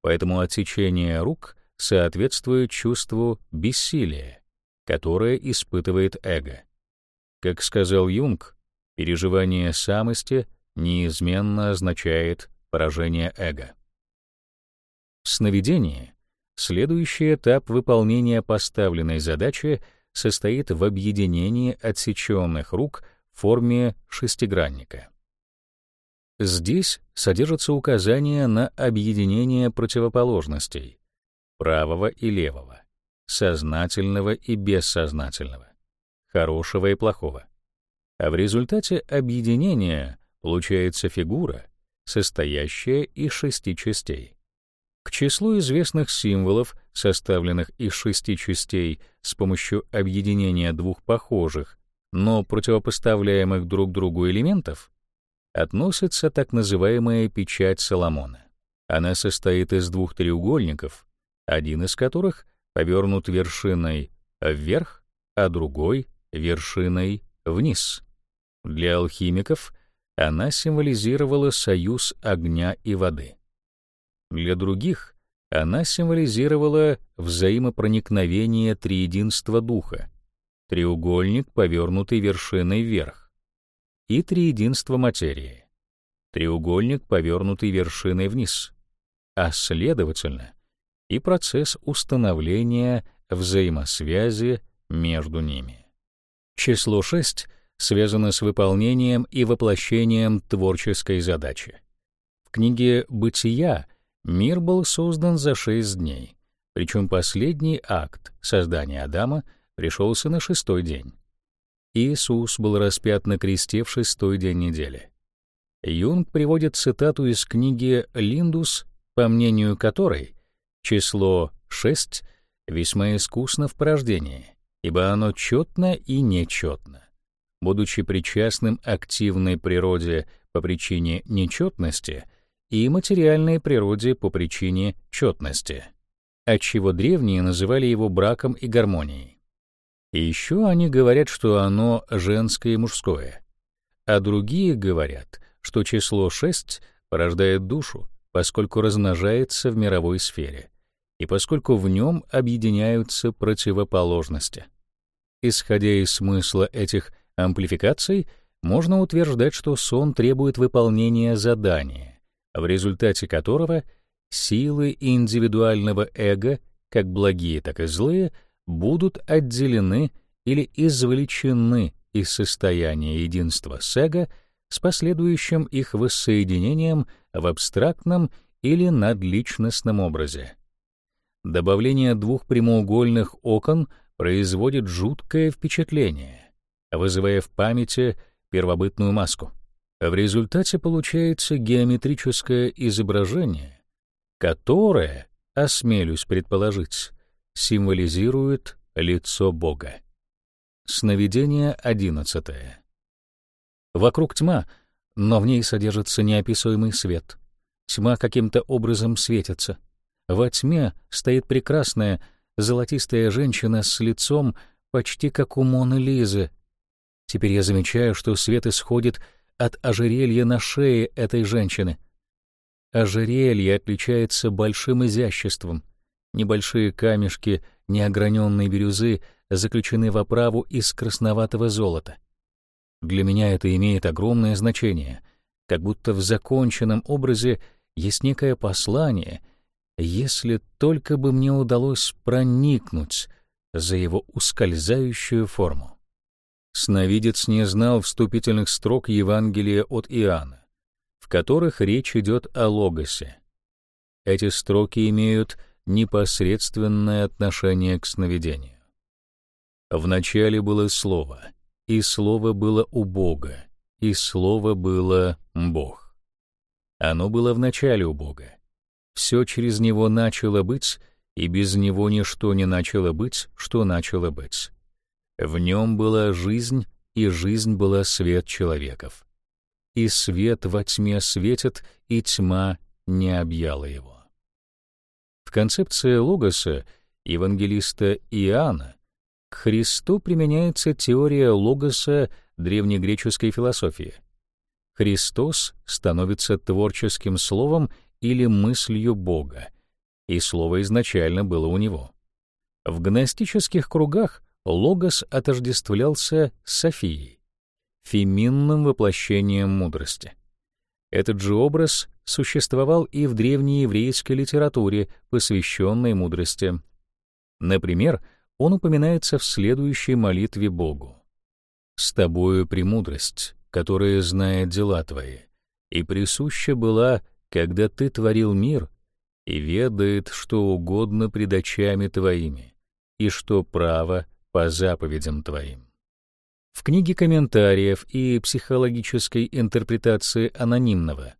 поэтому отсечение рук соответствует чувству бессилия, которое испытывает эго. Как сказал Юнг, переживание самости неизменно означает поражение эго. В сновидении следующий этап выполнения поставленной задачи состоит в объединении отсеченных рук в форме шестигранника. Здесь содержатся указания на объединение противоположностей правого и левого, сознательного и бессознательного, хорошего и плохого. А в результате объединения получается фигура, состоящая из шести частей. К числу известных символов, составленных из шести частей с помощью объединения двух похожих, но противопоставляемых друг другу элементов, относится так называемая печать Соломона. Она состоит из двух треугольников, один из которых повернут вершиной вверх, а другой — вершиной вниз. Для алхимиков она символизировала союз огня и воды. Для других она символизировала взаимопроникновение триединства духа, треугольник, повернутый вершиной вверх, и триединство материи, треугольник, повернутый вершиной вниз, а следовательно и процесс установления взаимосвязи между ними. Число 6 связано с выполнением и воплощением творческой задачи. В книге «Бытия» мир был создан за шесть дней, причем последний акт создания Адама пришелся на шестой день. Иисус был распят на кресте в шестой день недели. Юнг приводит цитату из книги «Линдус», по мнению которой число 6 весьма искусно в порождении, ибо оно четно и нечетно. Будучи причастным активной природе по причине нечетности и материальной природе по причине четности, отчего древние называли его браком и гармонией. И еще они говорят, что оно женское и мужское, а другие говорят, что число 6 порождает душу, поскольку размножается в мировой сфере, и поскольку в нем объединяются противоположности. Исходя из смысла этих амплификаций, можно утверждать, что сон требует выполнения задания, в результате которого силы индивидуального эго, как благие, так и злые, будут отделены или извлечены из состояния единства с эго с последующим их воссоединением в абстрактном или надличностном образе. Добавление двух прямоугольных окон производит жуткое впечатление, вызывая в памяти первобытную маску. В результате получается геометрическое изображение, которое, осмелюсь предположить, символизирует лицо Бога. Сновидение одиннадцатое. Вокруг тьма, но в ней содержится неописуемый свет. Тьма каким-то образом светится. Во тьме стоит прекрасная золотистая женщина с лицом почти как у Моны Лизы. Теперь я замечаю, что свет исходит от ожерелья на шее этой женщины. Ожерелье отличается большим изяществом. Небольшие камешки неограненной бирюзы заключены в оправу из красноватого золота. Для меня это имеет огромное значение, как будто в законченном образе есть некое послание — если только бы мне удалось проникнуть за его ускользающую форму. Сновидец не знал вступительных строк Евангелия от Иоанна, в которых речь идет о Логосе. Эти строки имеют непосредственное отношение к сновидению. Вначале было Слово, и Слово было у Бога, и Слово было Бог. Оно было в начале у Бога. Все через него начало быть, и без него ничто не начало быть, что начало быть. В нем была жизнь, и жизнь была свет человеков. И свет во тьме светит, и тьма не объяла его. В концепции Логоса евангелиста Иоанна к Христу применяется теория Логоса древнегреческой философии. Христос становится творческим словом или мыслью Бога, и слово изначально было у него. В гностических кругах логос отождествлялся с Софией, феминным воплощением мудрости. Этот же образ существовал и в древнееврейской литературе, посвященной мудрости. Например, он упоминается в следующей молитве Богу. «С тобою премудрость, которая знает дела твои, и присуща была когда ты творил мир и ведает, что угодно пред очами твоими, и что право по заповедям твоим. В книге комментариев и психологической интерпретации анонимного,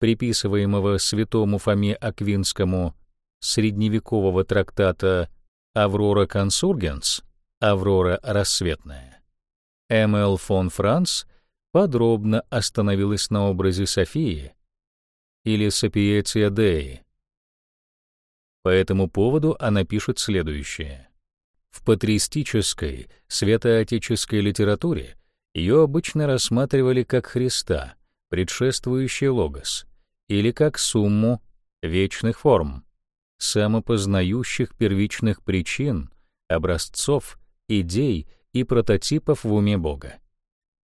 приписываемого святому Фоме Аквинскому средневекового трактата «Аврора консургенс» «Аврора рассветная», М.Л. фон Франц подробно остановилась на образе Софии, или Сапиетия Деи. По этому поводу она пишет следующее. В патристической, святоотеческой литературе ее обычно рассматривали как Христа, предшествующий логос, или как сумму вечных форм, самопознающих первичных причин, образцов, идей и прототипов в уме Бога.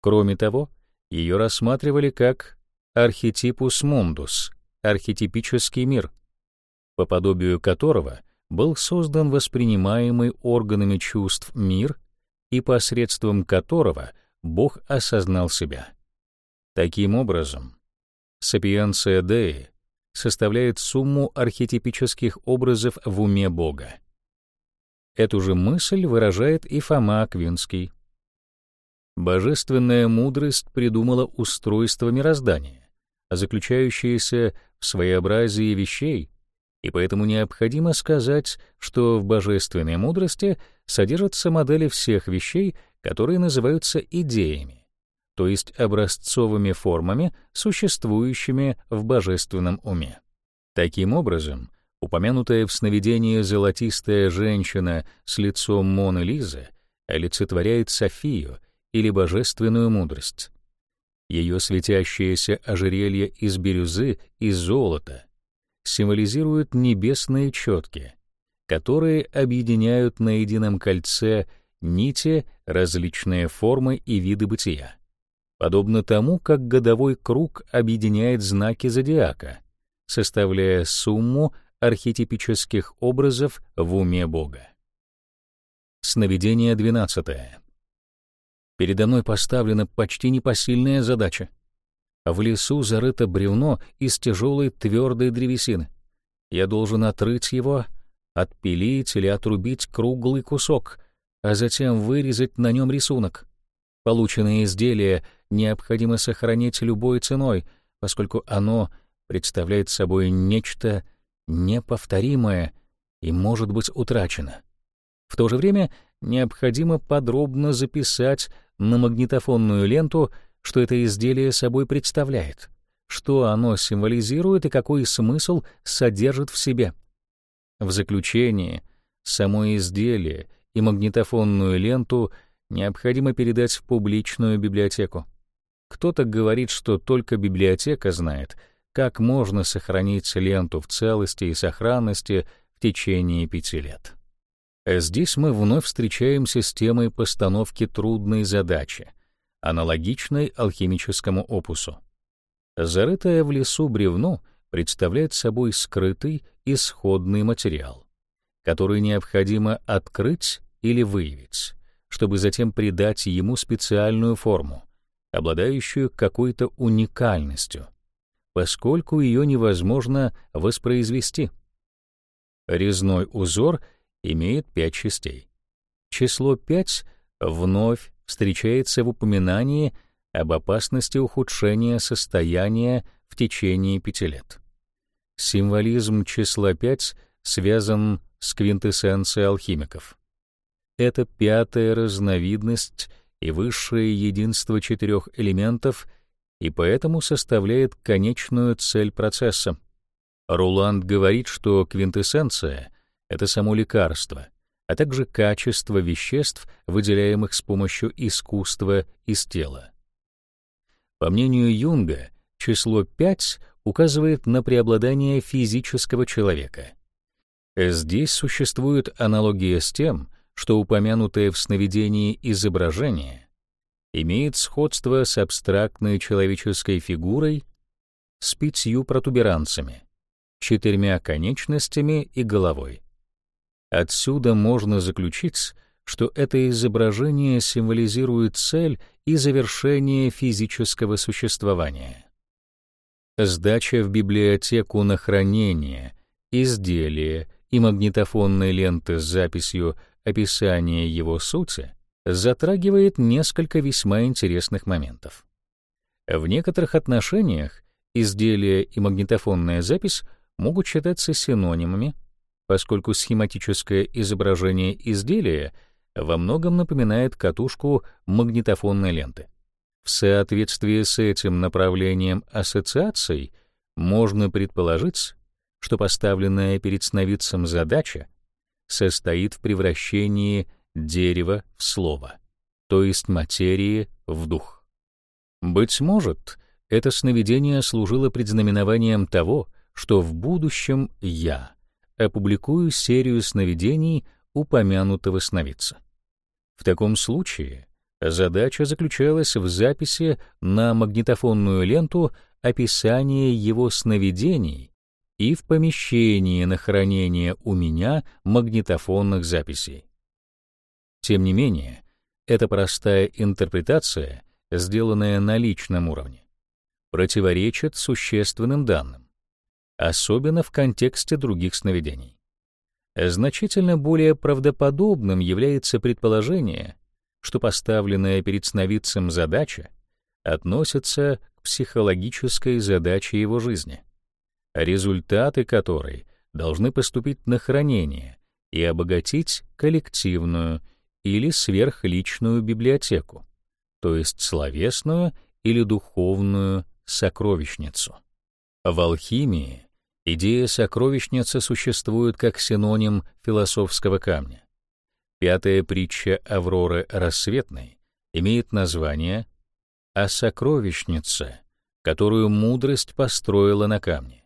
Кроме того, ее рассматривали как архетипус мундус, архетипический мир, по подобию которого был создан воспринимаемый органами чувств мир и посредством которого Бог осознал себя. Таким образом, сапиенция Деи составляет сумму архетипических образов в уме Бога. Эту же мысль выражает и Фома Аквинский. Божественная мудрость придумала устройство мироздания, заключающееся в своеобразии вещей, и поэтому необходимо сказать, что в божественной мудрости содержатся модели всех вещей, которые называются идеями, то есть образцовыми формами, существующими в божественном уме. Таким образом, упомянутая в сновидении золотистая женщина с лицом Моны Лизы олицетворяет Софию или божественную мудрость. Ее светящееся ожерелье из бирюзы и золота символизируют небесные четки, которые объединяют на едином кольце нити различные формы и виды бытия подобно тому, как годовой круг объединяет знаки зодиака, составляя сумму архетипических образов в уме Бога. Сновидение 12. Передо мной поставлена почти непосильная задача. В лесу зарыто бревно из тяжелой твердой древесины. Я должен отрыть его, отпилить или отрубить круглый кусок, а затем вырезать на нем рисунок. Полученное изделие необходимо сохранить любой ценой, поскольку оно представляет собой нечто неповторимое и может быть утрачено. В то же время необходимо подробно записать на магнитофонную ленту, что это изделие собой представляет, что оно символизирует и какой смысл содержит в себе. В заключение, само изделие и магнитофонную ленту необходимо передать в публичную библиотеку. Кто-то говорит, что только библиотека знает, как можно сохранить ленту в целости и сохранности в течение пяти лет. Здесь мы вновь встречаемся с темой постановки трудной задачи, аналогичной алхимическому опусу. Зарытое в лесу бревно представляет собой скрытый исходный материал, который необходимо открыть или выявить, чтобы затем придать ему специальную форму, обладающую какой-то уникальностью, поскольку ее невозможно воспроизвести. Резной узор имеет пять частей. Число пять вновь встречается в упоминании об опасности ухудшения состояния в течение пяти лет. Символизм числа пять связан с квинтэссенцией алхимиков. Это пятая разновидность и высшее единство четырех элементов и поэтому составляет конечную цель процесса. Руланд говорит, что квинтэссенция — это само лекарство, а также качество веществ, выделяемых с помощью искусства из тела. По мнению Юнга, число 5 указывает на преобладание физического человека. Здесь существует аналогия с тем, что упомянутое в сновидении изображение имеет сходство с абстрактной человеческой фигурой с пятью протуберанцами, четырьмя конечностями и головой. Отсюда можно заключить, что это изображение символизирует цель и завершение физического существования. Сдача в библиотеку на хранение изделия и магнитофонной ленты с записью описание его сути затрагивает несколько весьма интересных моментов. В некоторых отношениях изделие и магнитофонная запись могут считаться синонимами, поскольку схематическое изображение изделия во многом напоминает катушку магнитофонной ленты. В соответствии с этим направлением ассоциаций можно предположить, что поставленная перед сновидцем задача состоит в превращении дерева в слово, то есть материи в дух. Быть может, это сновидение служило предзнаменованием того, что в будущем я опубликую серию сновидений упомянутого сновидца. В таком случае задача заключалась в записи на магнитофонную ленту описания его сновидений и в помещении на хранение у меня магнитофонных записей. Тем не менее, эта простая интерпретация, сделанная на личном уровне, противоречит существенным данным, особенно в контексте других сновидений. Значительно более правдоподобным является предположение, что поставленная перед сновидцем задача относится к психологической задаче его жизни, результаты которой должны поступить на хранение и обогатить коллективную или сверхличную библиотеку, то есть словесную или духовную сокровищницу. В алхимии идея сокровищницы существует как синоним философского камня. Пятая притча Авроры Рассветной имеет название «О сокровищнице, которую мудрость построила на камне».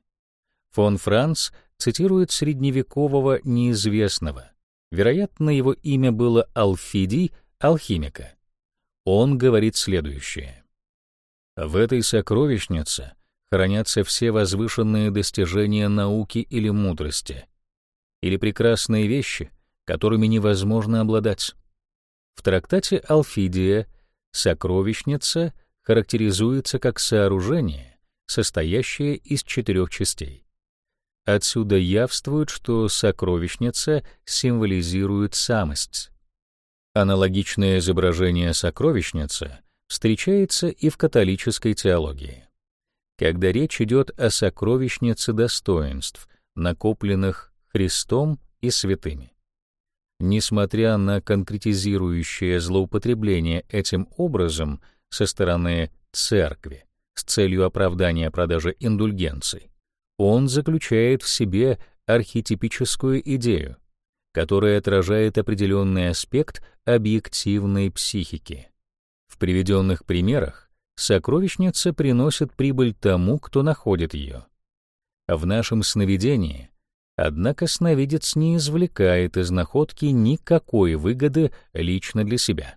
Фон Франц цитирует средневекового неизвестного, вероятно, его имя было Алфидий, алхимика. Он говорит следующее. В этой сокровищнице хранятся все возвышенные достижения науки или мудрости, или прекрасные вещи, которыми невозможно обладать. В трактате Алфидия сокровищница характеризуется как сооружение, состоящее из четырех частей. Отсюда явствует, что сокровищница символизирует самость. Аналогичное изображение сокровищницы встречается и в католической теологии. Когда речь идет о сокровищнице достоинств, накопленных Христом и святыми. Несмотря на конкретизирующее злоупотребление этим образом со стороны церкви с целью оправдания продажи индульгенций, он заключает в себе архетипическую идею, которая отражает определенный аспект объективной психики. В приведенных примерах сокровищница приносит прибыль тому, кто находит ее. В нашем сновидении, однако, сновидец не извлекает из находки никакой выгоды лично для себя.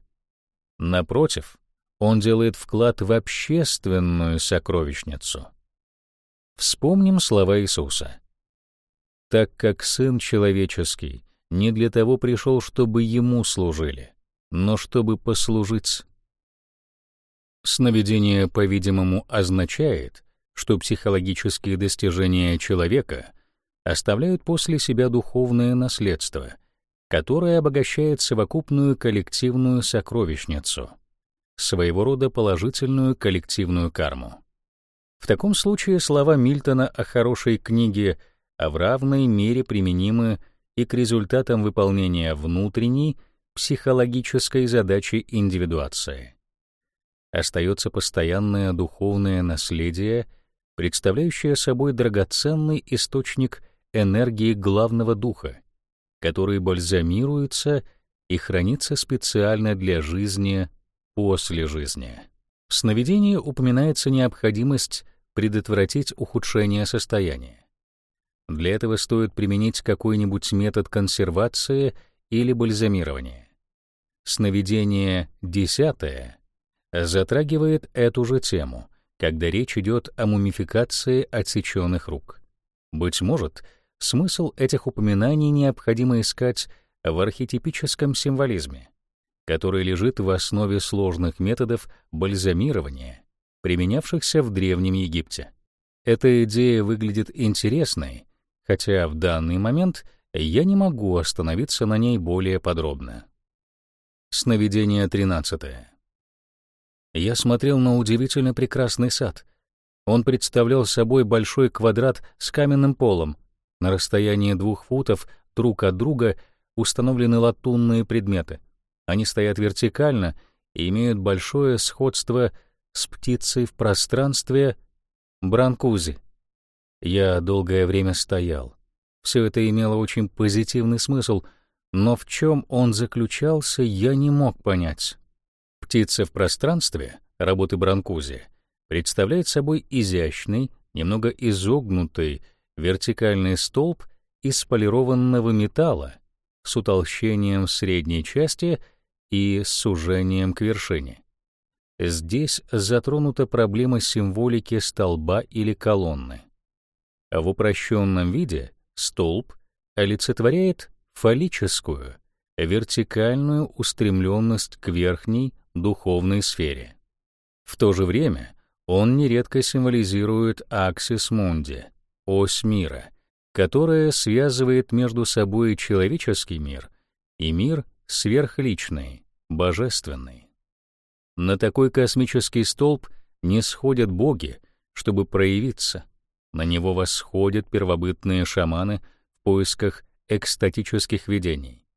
Напротив, он делает вклад в общественную сокровищницу. Вспомним слова Иисуса. «Так как Сын Человеческий не для того пришел, чтобы Ему служили, но чтобы послужить Сновидение, по-видимому, означает, что психологические достижения человека оставляют после себя духовное наследство, которое обогащает совокупную коллективную сокровищницу, своего рода положительную коллективную карму. В таком случае слова Мильтона о хорошей книге в равной мере применимы и к результатам выполнения внутренней психологической задачи индивидуации остается постоянное духовное наследие, представляющее собой драгоценный источник энергии главного духа, который бальзамируется и хранится специально для жизни после жизни. В сновидении упоминается необходимость предотвратить ухудшение состояния. Для этого стоит применить какой-нибудь метод консервации или бальзамирования. Сновидение десятое затрагивает эту же тему, когда речь идет о мумификации отсеченных рук. Быть может, смысл этих упоминаний необходимо искать в архетипическом символизме, который лежит в основе сложных методов бальзамирования, применявшихся в Древнем Египте. Эта идея выглядит интересной, хотя в данный момент я не могу остановиться на ней более подробно. Сновидение 13. Я смотрел на удивительно прекрасный сад. Он представлял собой большой квадрат с каменным полом. На расстоянии двух футов друг от друга установлены латунные предметы. Они стоят вертикально и имеют большое сходство с птицей в пространстве бранкузи. Я долгое время стоял, Все это имело очень позитивный смысл, но в чем он заключался, я не мог понять. Птица в пространстве работы Бранкузи представляет собой изящный, немного изогнутый вертикальный столб из полированного металла с утолщением средней части и сужением к вершине. Здесь затронута проблема символики столба или колонны. В упрощенном виде столб олицетворяет фаллическую, вертикальную устремленность к верхней духовной сфере. В то же время он нередко символизирует аксис мунди, ось мира, которая связывает между собой человеческий мир и мир сверхличный, божественный. На такой космический столб не сходят боги, чтобы проявиться. На него восходят первобытные шаманы в поисках экстатических видений.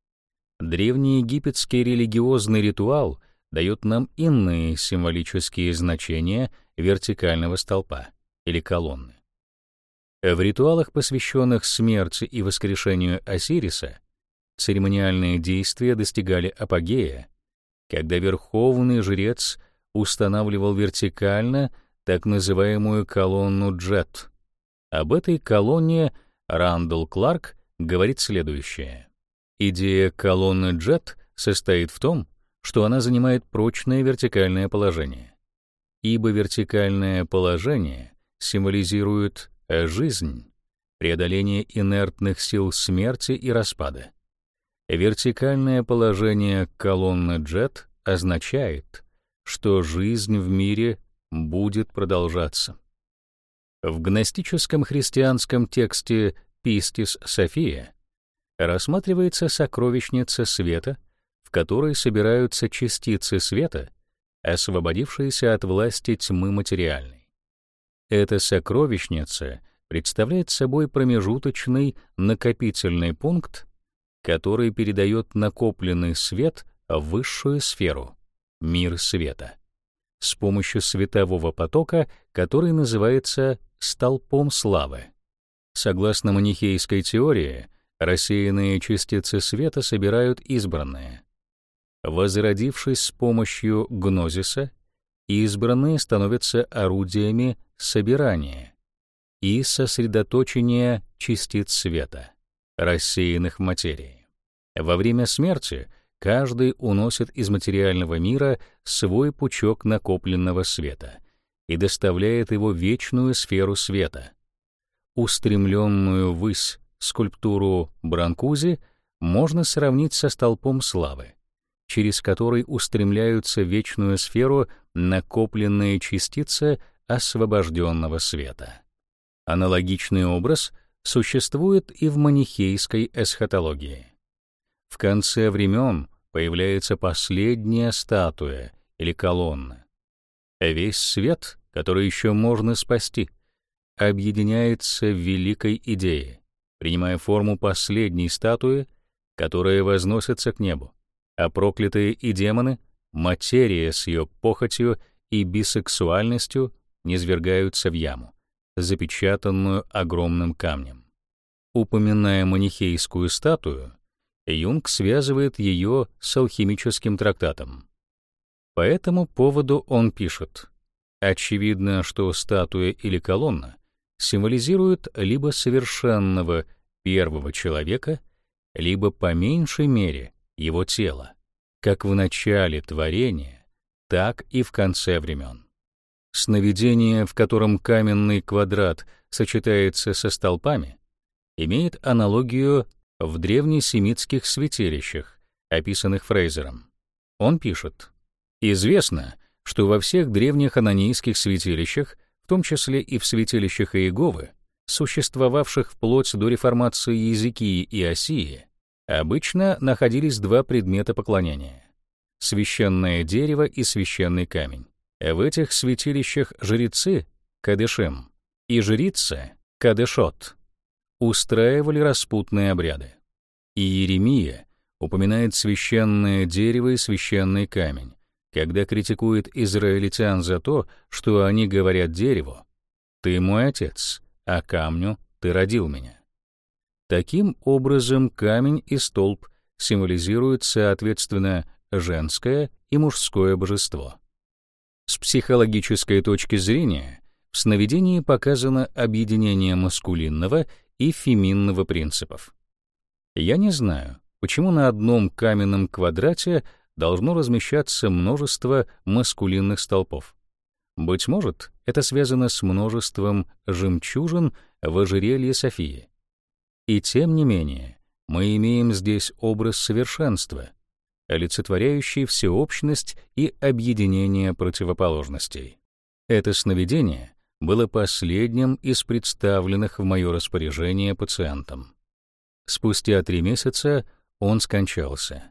Древний египетский религиозный ритуал дает нам иные символические значения вертикального столпа или колонны. В ритуалах, посвященных смерти и воскрешению Осириса, церемониальные действия достигали апогея, когда верховный жрец устанавливал вертикально так называемую колонну Джет. Об этой колонне Рандall Кларк говорит следующее. Идея колонны Джет состоит в том, что она занимает прочное вертикальное положение. Ибо вертикальное положение символизирует жизнь, преодоление инертных сил смерти и распада. Вертикальное положение колонны Джет означает, что жизнь в мире будет продолжаться. В гностическом христианском тексте «Пистис София» рассматривается сокровищница света, которой собираются частицы света, освободившиеся от власти тьмы материальной. Эта сокровищница представляет собой промежуточный накопительный пункт который передает накопленный свет в высшую сферу — мир света, с помощью светового потока, который называется столпом славы. Согласно манихейской теории, рассеянные частицы света собирают избранные. Возродившись с помощью гнозиса, избранные становятся орудиями собирания и сосредоточения частиц света рассеянных в материи. Во время смерти каждый уносит из материального мира свой пучок накопленного света и доставляет его в вечную сферу света. Устремленную ввысь скульптуру Бранкузи можно сравнить со столпом славы, через который устремляются в вечную сферу накопленные частицы освобожденного света. Аналогичный образ — существует и в манихейской эсхатологии. В конце времен появляется последняя статуя или колонна. Весь свет, который еще можно спасти, объединяется в великой идее, принимая форму последней статуи, которая возносится к небу, а проклятые и демоны, материя с ее похотью и бисексуальностью, низвергаются в яму запечатанную огромным камнем. Упоминая манихейскую статую, Юнг связывает ее с алхимическим трактатом. По этому поводу он пишет: очевидно, что статуя или колонна символизирует либо совершенного первого человека, либо по меньшей мере его тело, как в начале творения, так и в конце времен. Сновидение, в котором каменный квадрат сочетается со столпами, имеет аналогию в древнесемитских святилищах, описанных Фрейзером. Он пишет: "Известно, что во всех древних ананийских святилищах, в том числе и в святилищах Иеговы, существовавших вплоть до реформации Языкии и Осии, обычно находились два предмета поклонения: священное дерево и священный камень. В этих святилищах жрецы, кадышем, и жрицы, кадышот, устраивали распутные обряды. И Иеремия упоминает священное дерево и священный камень, когда критикует израильтян за то, что они говорят дереву «Ты мой отец, а камню ты родил меня». Таким образом, камень и столб символизируют, соответственно, женское и мужское божество. С психологической точки зрения в сновидении показано объединение маскулинного и феминного принципов. Я не знаю, почему на одном каменном квадрате должно размещаться множество маскулинных столпов. Быть может, это связано с множеством жемчужин в ожерелье Софии. И тем не менее, мы имеем здесь образ совершенства, олицетворяющий всеобщность и объединение противоположностей. Это сновидение было последним из представленных в мое распоряжение пациентам. Спустя три месяца он скончался.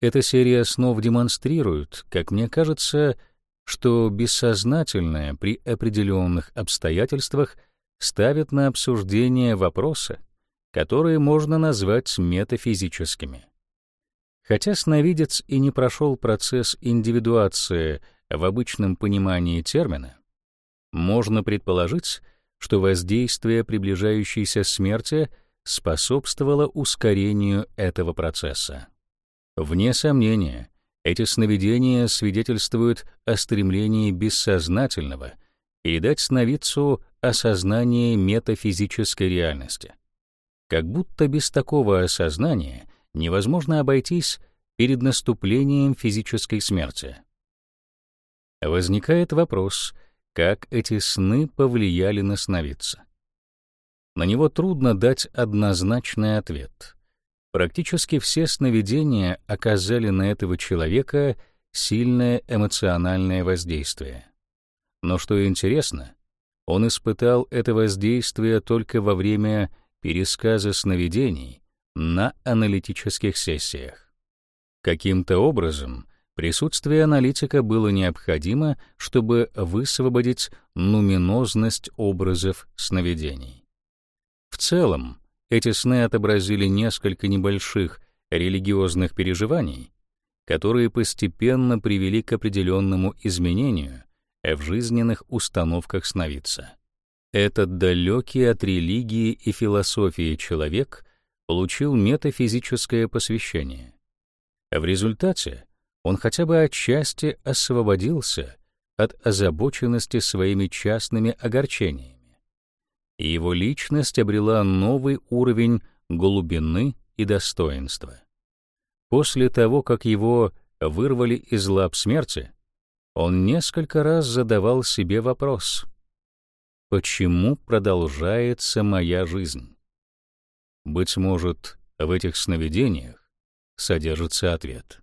Эта серия снов демонстрирует, как мне кажется, что бессознательное при определенных обстоятельствах ставит на обсуждение вопросы, которые можно назвать метафизическими. Хотя сновидец и не прошел процесс индивидуации в обычном понимании термина, можно предположить, что воздействие приближающейся смерти способствовало ускорению этого процесса. Вне сомнения, эти сновидения свидетельствуют о стремлении бессознательного передать сновидцу осознание метафизической реальности. Как будто без такого осознания невозможно обойтись перед наступлением физической смерти. Возникает вопрос, как эти сны повлияли на сновидца. На него трудно дать однозначный ответ. Практически все сновидения оказали на этого человека сильное эмоциональное воздействие. Но что интересно, он испытал это воздействие только во время пересказа сновидений на аналитических сессиях. Каким-то образом присутствие аналитика было необходимо, чтобы высвободить нуминозность образов сновидений. В целом, эти сны отобразили несколько небольших религиозных переживаний, которые постепенно привели к определенному изменению в жизненных установках сновидца. Этот далекий от религии и философии человек получил метафизическое посвящение. В результате он хотя бы отчасти освободился от озабоченности своими частными огорчениями и его личность обрела новый уровень глубины и достоинства. После того, как его вырвали из лап смерти, он несколько раз задавал себе вопрос «Почему продолжается моя жизнь?» Быть может, в этих сновидениях содержится ответ.